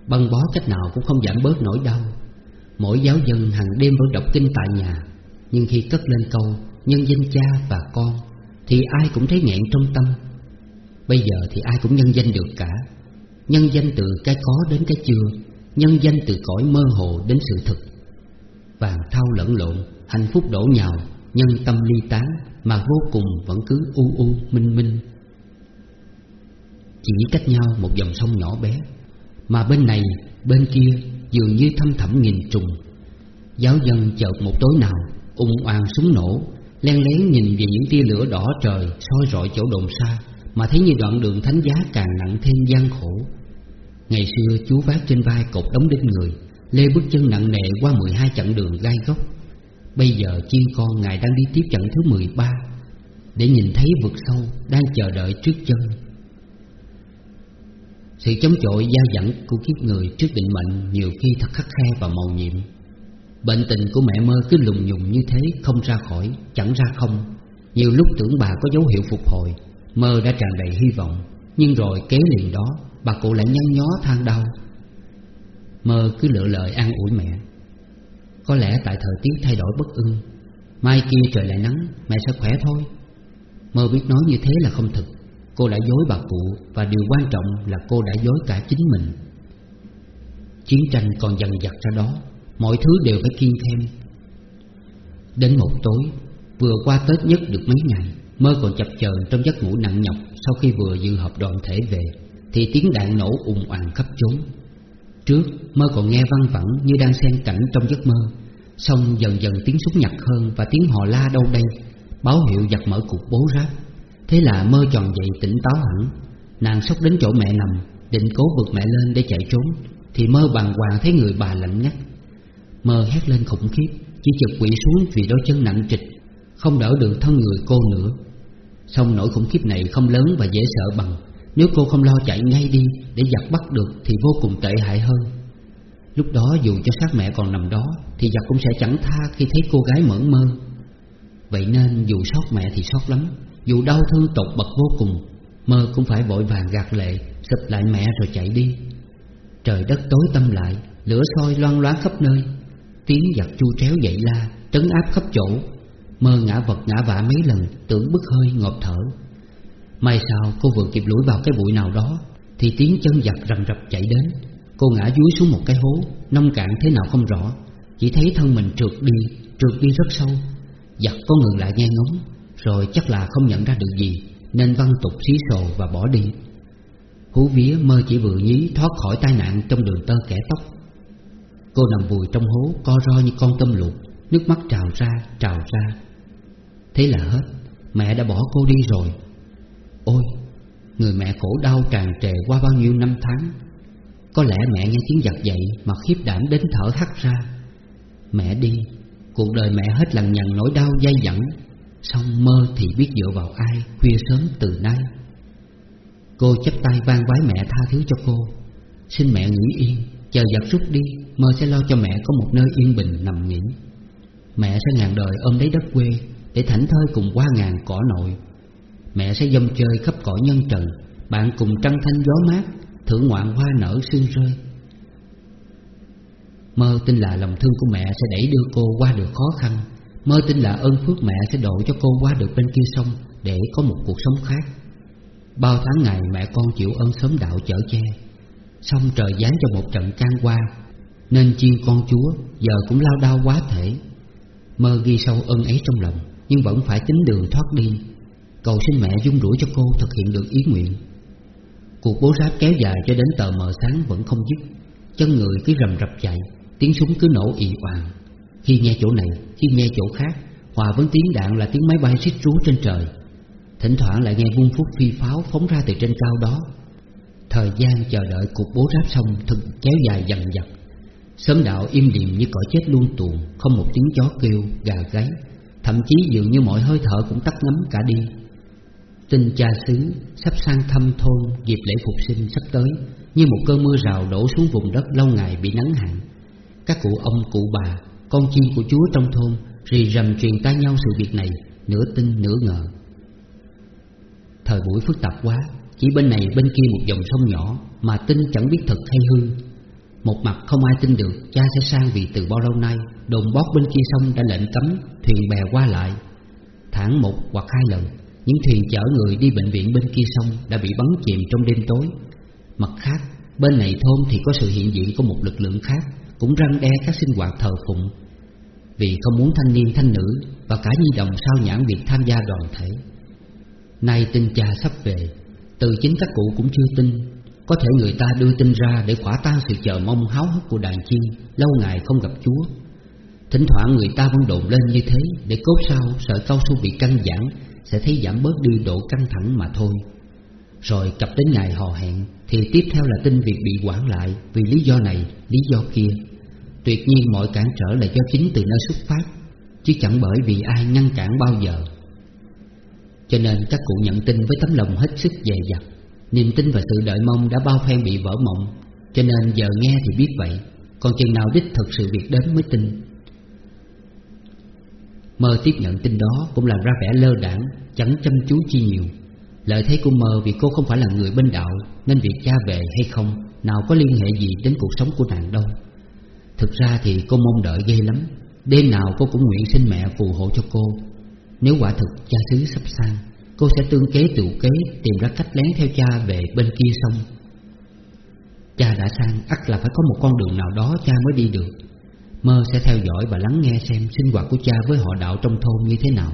Băng bó cách nào cũng không giảm bớt nỗi đau. Mỗi giáo dân hàng đêm vẫn đọc kinh tại nhà. Nhưng khi cất lên câu, Nhân danh cha và con, Thì ai cũng thấy nghẹn trong tâm. Bây giờ thì ai cũng nhân danh được cả. Nhân danh từ cái có đến cái chưa, Nhân danh từ cõi mơ hồ đến sự thực. Vàng thao lẫn lộn, Hạnh phúc đổ nhào, Nhân tâm ly tán Mà vô cùng vẫn cứ u u, minh minh. Chỉ cách nhau một dòng sông nhỏ bé, Mà bên này, bên kia dường như thâm thẳm nghìn trùng. Giáo dân chợt một tối nào ung oan súng nổ, Len lén nhìn về những tia lửa đỏ trời soi rọi chỗ đồn xa, Mà thấy như đoạn đường thánh giá càng nặng thêm gian khổ. Ngày xưa chú vác trên vai cột đống đinh người, Lê bước chân nặng nề qua 12 chặng đường gai góc. Bây giờ chiên con Ngài đang đi tiếp chặng thứ 13 Để nhìn thấy vực sâu đang chờ đợi trước chân. Sự chống chọi giao dẫn của kiếp người trước định mệnh nhiều khi thật khắc khe và màu nhiệm. Bệnh tình của mẹ mơ cứ lùng nhùng như thế không ra khỏi, chẳng ra không. Nhiều lúc tưởng bà có dấu hiệu phục hồi Mơ đã tràn đầy hy vọng. Nhưng rồi kế liền đó bà cụ lại nhăn nhó than đau. Mơ cứ lựa lời an ủi mẹ. Có lẽ tại thời tiết thay đổi bất ưng Mai kia trời lại nắng Mẹ sẽ khỏe thôi. Mơ biết nói như thế là không thực. Cô đã dối bà cụ Và điều quan trọng là cô đã dối cả chính mình. Chiến tranh còn dần dặt ra đó. Mọi thứ đều phải kiên thêm. Đến một tối, Vừa qua Tết nhất được mấy ngày, Mơ còn chập chờn trong giấc ngủ nặng nhọc Sau khi vừa dự họp đoàn thể về, Thì tiếng đạn nổ ùng oàn khắp chốn. Trước, mơ còn nghe văng vẳng Như đang xen cảnh trong giấc mơ, Xong dần dần tiếng súng nhặt hơn Và tiếng hò la đâu đây Báo hiệu giặt mở cuộc bố ráp. Thế là mơ tròn dậy tỉnh táo hẳn, Nàng sốc đến chỗ mẹ nằm, Định cố vực mẹ lên để chạy trốn, Thì mơ bàng hoàng thấy người bà lạnh ngắt. Mơ hét lên khủng khiếp, Chỉ chợt quỷ xuống vì đôi chân nặng trịch, Không đỡ được thân người cô nữa. Xong nỗi khủng khiếp này không lớn và dễ sợ bằng, Nếu cô không lo chạy ngay đi Để giặc bắt được thì vô cùng tệ hại hơn. Lúc đó dù cho xác mẹ còn nằm đó, Thì giặc cũng sẽ chẳng tha khi thấy cô gái mẫn mơ. Vậy nên dù sót mẹ thì sót lắm, Dù đau thương tột bậc vô cùng, Mơ cũng phải vội vàng gạt lệ, Sụp lại mẹ rồi chạy đi. Trời đất tối tâm lại, Lửa soi loan loáng khắp nơi Tiếng giặc chu tréo dậy la, Trấn áp khắp chỗ. Mơ ngã vật ngã vả mấy lần, Tưởng bức hơi ngộp thở. May sao cô vừa kịp lủi vào cái bụi nào đó, Thì tiếng chân giặc rầm rập chạy đến. Cô ngã dúi xuống một cái hố, Nông cạn thế nào không rõ. Chỉ thấy thân mình trượt đi Trượt đi rất sâu. Giặc có ngừng lại nghe ngóng, Rồi chắc là không nhận ra được gì, Nên văng tục xí sồ và bỏ đi. Hú vía mơ chỉ vừa nhí thoát khỏi tai nạn trong đường tơ kẻ tóc. Cô nằm vùi trong hố, co ro như con tôm luộc, Nước mắt trào ra trào ra. Thế là hết, Mẹ đã bỏ cô đi rồi. Ôi, Người mẹ khổ đau tràn trề qua bao nhiêu năm tháng. Có lẽ mẹ nghe tiếng giật dậy Mà khiếp đảm đến thở hắt ra. Mẹ đi, Cuộc đời mẹ hết lần nhằn nỗi đau dây dẳng Xong mơ thì biết dựa vào ai, Khuya sớm từ nay. Cô chấp tay van vái mẹ tha thứ cho cô. Xin mẹ nghỉ yên. Chờ giặc rút đi Mơ sẽ lo cho mẹ có một nơi yên bình nằm nghỉ. Mẹ sẽ ngàn đời ôm lấy đất quê Để thảnh thơi cùng qua ngàn cỏ nội. Mẹ sẽ dông chơi khắp cõi nhân trần, Bạn cùng trăng thanh gió mát, Thưởng ngoạn hoa nở sương rơi. Mơ tin là lòng thương của mẹ sẽ đẩy đưa cô qua được khó khăn. Mơ tin là ơn phước mẹ sẽ đổ cho cô qua được bên kia sông Để có một cuộc sống khác. Bao tháng ngày mẹ con chịu ơn sớm đạo chở che. Xong trời giáng cho một trận can qua Nên chiên con chúa Giờ cũng lao đao quá thể. Mơ ghi sâu ân ấy trong lòng Nhưng vẫn phải tính đường thoát đi. Cầu xin mẹ dung rủi cho cô thực hiện được ý nguyện. Cuộc bố ráp kéo dài cho đến tờ mờ sáng vẫn không dứt. Chân người cứ rầm rập chạy Tiếng súng cứ nổ ị oàn Khi nghe chỗ này, khi nghe chỗ khác Hòa với tiếng đạn là tiếng máy bay xích rú trên trời. Thỉnh thoảng lại nghe vung phút phi pháo phóng ra từ trên cao đó. Thời gian chờ đợi cuộc bố ráp xong thực kéo dài dần dần Sớm đạo im điềm như cõi chết luôn tuồn Không một tiếng chó kêu, gà gáy. Thậm chí dường như mọi hơi thở cũng tắt ngấm cả đi Tin cha xứ sắp sang thăm thôn dịp lễ phục sinh sắp tới Như một cơn mưa rào đổ xuống vùng đất lâu ngày bị nắng hạn. Các cụ ông cụ bà, con chi của Chúa trong thôn Rì rầm truyền tai nhau sự việc này Nửa tin nửa ngờ. Thời buổi phức tạp quá chỉ bên này bên kia một dòng sông nhỏ Mà tin chẳng biết thật hay hư. Một mặt không ai tin được, Cha sẽ sang vì từ bao lâu nay, Đồn bót bên kia sông đã lệnh cấm, Thuyền bè qua lại. Tháng một hoặc hai lần, Những thuyền chở người đi bệnh viện bên kia sông Đã bị bắn chìm trong đêm tối. Mặt khác, Bên này thôn thì có sự hiện diện của một lực lượng khác, Cũng răng đe các sinh hoạt thờ phụng. Vì không muốn thanh niên, thanh nữ Và cả nhi đồng sao nhãn việc tham gia đoàn thể. Nay tin cha sắp về từ chính các cụ cũng chưa tin. Có thể người ta đưa tin ra để khỏa tan sự chờ mong háo hức của đàn chiên Lâu ngày không gặp Chúa. Thỉnh thoảng người ta vẫn đồn lên như thế Để cốt sao sợ cao su bị căng giãn Sẽ thấy giảm bớt đi độ căng thẳng mà thôi. Rồi cập đến ngày hò hẹn Thì tiếp theo là tin việc bị quản lại Vì lý do này, lý do kia. Tuyệt nhiên mọi cản trở là do chính từ nơi xuất phát Chứ chẳng bởi vì ai ngăn cản bao giờ cho nên các cụ nhận tin với tấm lòng hết sức dè dặt. Niềm tin và sự đợi mong đã bao phen bị vỡ mộng. Cho nên giờ nghe thì biết vậy. Còn chừng nào đích thực sự việc đến mới tin. Mơ tiếp nhận tin đó cũng làm ra vẻ lơ đảng, Chẳng chăm chú chi nhiều. Lợi thế của mơ vì cô không phải là người bên đạo, Nên việc cha về hay không, Nào có liên hệ gì đến cuộc sống của nàng đâu. Thực ra thì cô mong đợi ghê lắm. Đêm nào cô cũng nguyện xin mẹ phù hộ cho cô nếu quả thực cha xứ sắp sang, Cô sẽ tương kế tự kế Tìm ra cách lén theo cha về bên kia sông. Cha đã sang, ắt là phải có một con đường nào đó cha mới đi được. Mơ sẽ theo dõi và lắng nghe xem sinh hoạt của cha với họ đạo trong thôn như thế nào.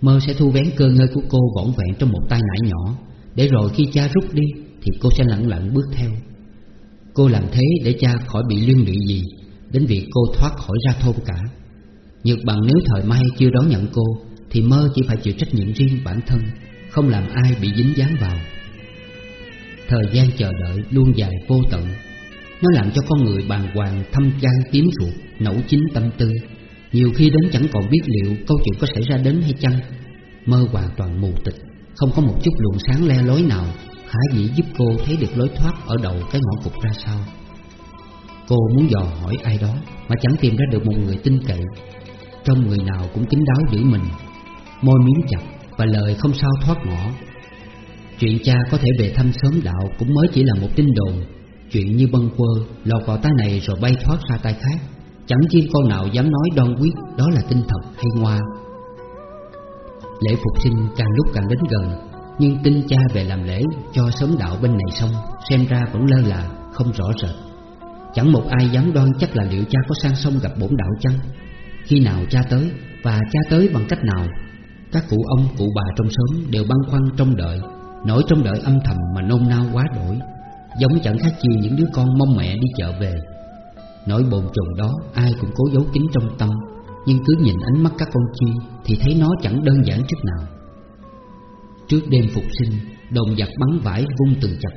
Mơ sẽ thu vén cơ ngơi của cô vỏn vẹn trong một tai nải nhỏ, Để rồi khi cha rút đi thì cô sẽ lặng lặng bước theo. Cô làm thế để cha khỏi bị liên lụy gì, Đến việc cô thoát khỏi ra thôn cả. Nhược bằng nếu thời mai chưa đón nhận cô thì mơ chỉ phải chịu trách nhiệm riêng bản thân, Không làm ai bị dính dáng vào. Thời gian chờ đợi luôn dài vô tận, Nó làm cho con người bàng hoàng, thâm gan tím ruột nẫu chín tâm tư. Nhiều khi đến chẳng còn biết liệu câu chuyện có xảy ra đến hay chăng. Mơ hoàn toàn mù tịch, Không có một chút luồng sáng le lối nào, Khả dĩ giúp cô thấy được lối thoát Ở đầu cái ngõ cụt ra sao. Cô muốn dò hỏi ai đó, Mà chẳng tìm ra được một người tin cậy. Trong người nào cũng kín đáo giữ mình. Môi miếng chặt Và lời không sao thoát ngõ. Chuyện cha có thể về thăm sớm đạo Cũng mới chỉ là một tin đồn. Chuyện như bâng quơ Lọt vào tay này rồi bay thoát ra tay khác. Chẳng chi con nào dám nói đoan quyết, Đó là tin thật hay ngoa. Lễ phục sinh càng lúc càng đến gần, Nhưng tin cha về làm lễ Cho sớm đạo bên này xong, Xem ra vẫn lơ là, không rõ rệt. Chẳng một ai dám đoan chắc là liệu cha có sang sông gặp bổn đạo chăng? Khi nào cha tới Và cha tới bằng cách nào? Các cụ ông, cụ bà trong xóm đều băn khoăn trong đợi, Nỗi trong đợi âm thầm mà nôn nao quá đổi, Giống chẳng khác chi những đứa con mong mẹ đi chợ về. Nỗi bồn chồn đó ai cũng cố giấu kín trong tâm, Nhưng cứ nhìn ánh mắt các con chi Thì thấy nó chẳng đơn giản chút nào. Trước đêm phục sinh, Đồn giặc bắn vải vung từng chập,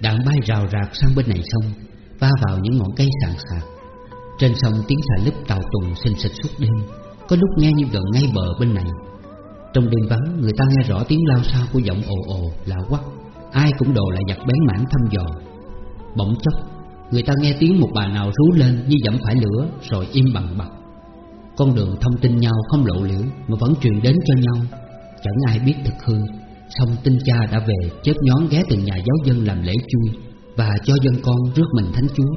Đạn bay rào rạc sang bên này sông, Va vào những ngọn cây sàn sạc Trên sông tiếng xà lúp tàu tùng xinh xịch suốt đêm, Có lúc nghe như gần ngay bờ bên này. Trong đêm vắng, người ta nghe rõ tiếng lao sao của giọng ồ ồ, lạ quắc Ai cũng đồ lại giặt bén mảng thăm dò. Bỗng chốc, Người ta nghe tiếng một bà nào rú lên như dẫm phải lửa, Rồi im bằng bặt Con đường thông tin nhau không lộ liễu, Mà vẫn truyền đến cho nhau. Chẳng ai biết thực hư. Xong tin cha đã về chết nhón ghé từng nhà giáo dân làm lễ chui, Và cho dân con rước mình thánh chúa.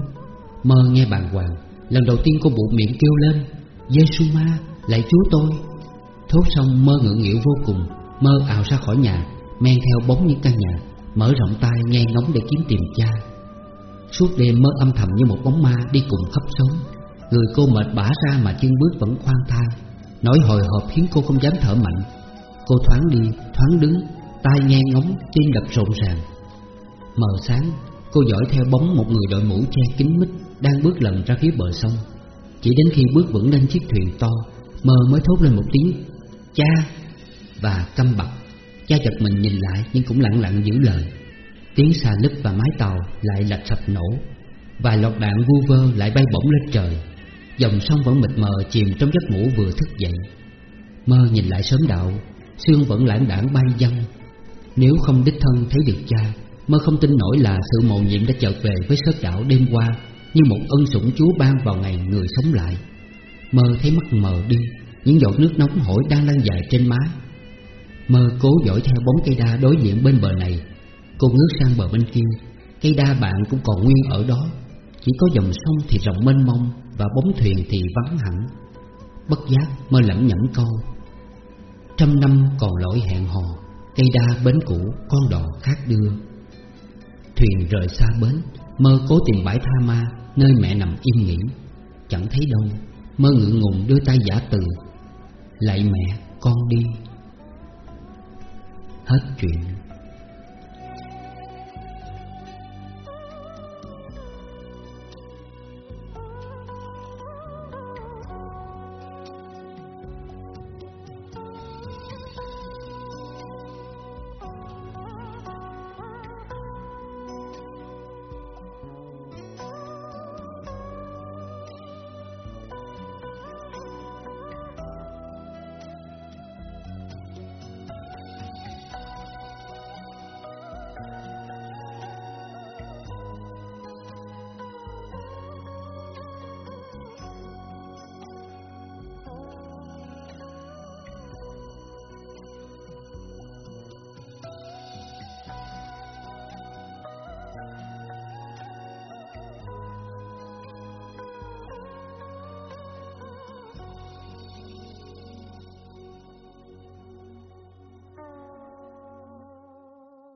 Mơ nghe bàn hoàng, Lần đầu tiên cô bụ miệng kêu lên giê ma lạy chúa tôi. Thốt xong mơ ngượng nghịu vô cùng Mơ ảo ra khỏi nhà Men theo bóng những căn nhà Mở rộng tay nghe ngóng để kiếm tìm cha. Suốt đêm mơ âm thầm như một bóng ma đi cùng khắp sống Người cô mệt bã ra mà chân bước vẫn khoan thai Nỗi hồi hộp khiến cô không dám thở mạnh. Cô thoáng đi, thoáng đứng Tai nghe ngóng, tim đập rộn ràng. Mờ sáng, cô dõi theo bóng một người đội mũ che kín mít Đang bước lần ra phía bờ sông. Chỉ đến khi bước vững lên chiếc thuyền to Mơ mới thốt lên một tiếng Cha Và căm bặt Cha giật mình nhìn lại nhưng cũng lặng lặng giữ lời. Tiếng xà nứt và mái tàu lại lạch sạch nổ Vài lọt đạn vu vơ lại bay bổng lên trời. Dòng sông vẫn mịt mờ chìm trong giấc ngủ vừa thức dậy. Mơ nhìn lại sớm đạo Sương vẫn lãng đảng bay dăng Nếu không đích thân thấy được cha, Mơ không tin nổi là sự mầu nhiệm đã chợt về với sớt đạo đêm qua Như một ân sủng chúa ban vào ngày người sống lại. Mơ thấy mắt mờ đi những giọt nước nóng hổi đang lăn dài trên má. Mơ cố dõi theo bóng cây đa đối diện bên bờ này. Cô ngước sang bờ bên kia. Cây đa bạn cũng còn nguyên ở đó. Chỉ có dòng sông thì rộng mênh mông Và bóng thuyền thì vắng hẳn. Bất giác mơ lẩm nhẩm câu. Trăm năm còn lỗi hẹn hò, Cây đa bến cũ con đò khác đưa. Thuyền rời xa bến, Mơ cố tìm bãi tha ma, Nơi mẹ nằm im nghỉ. Chẳng thấy đâu, Mơ ngượng ngùng đưa tay giả từ. Lạy mẹ con đi. Hết chuyện.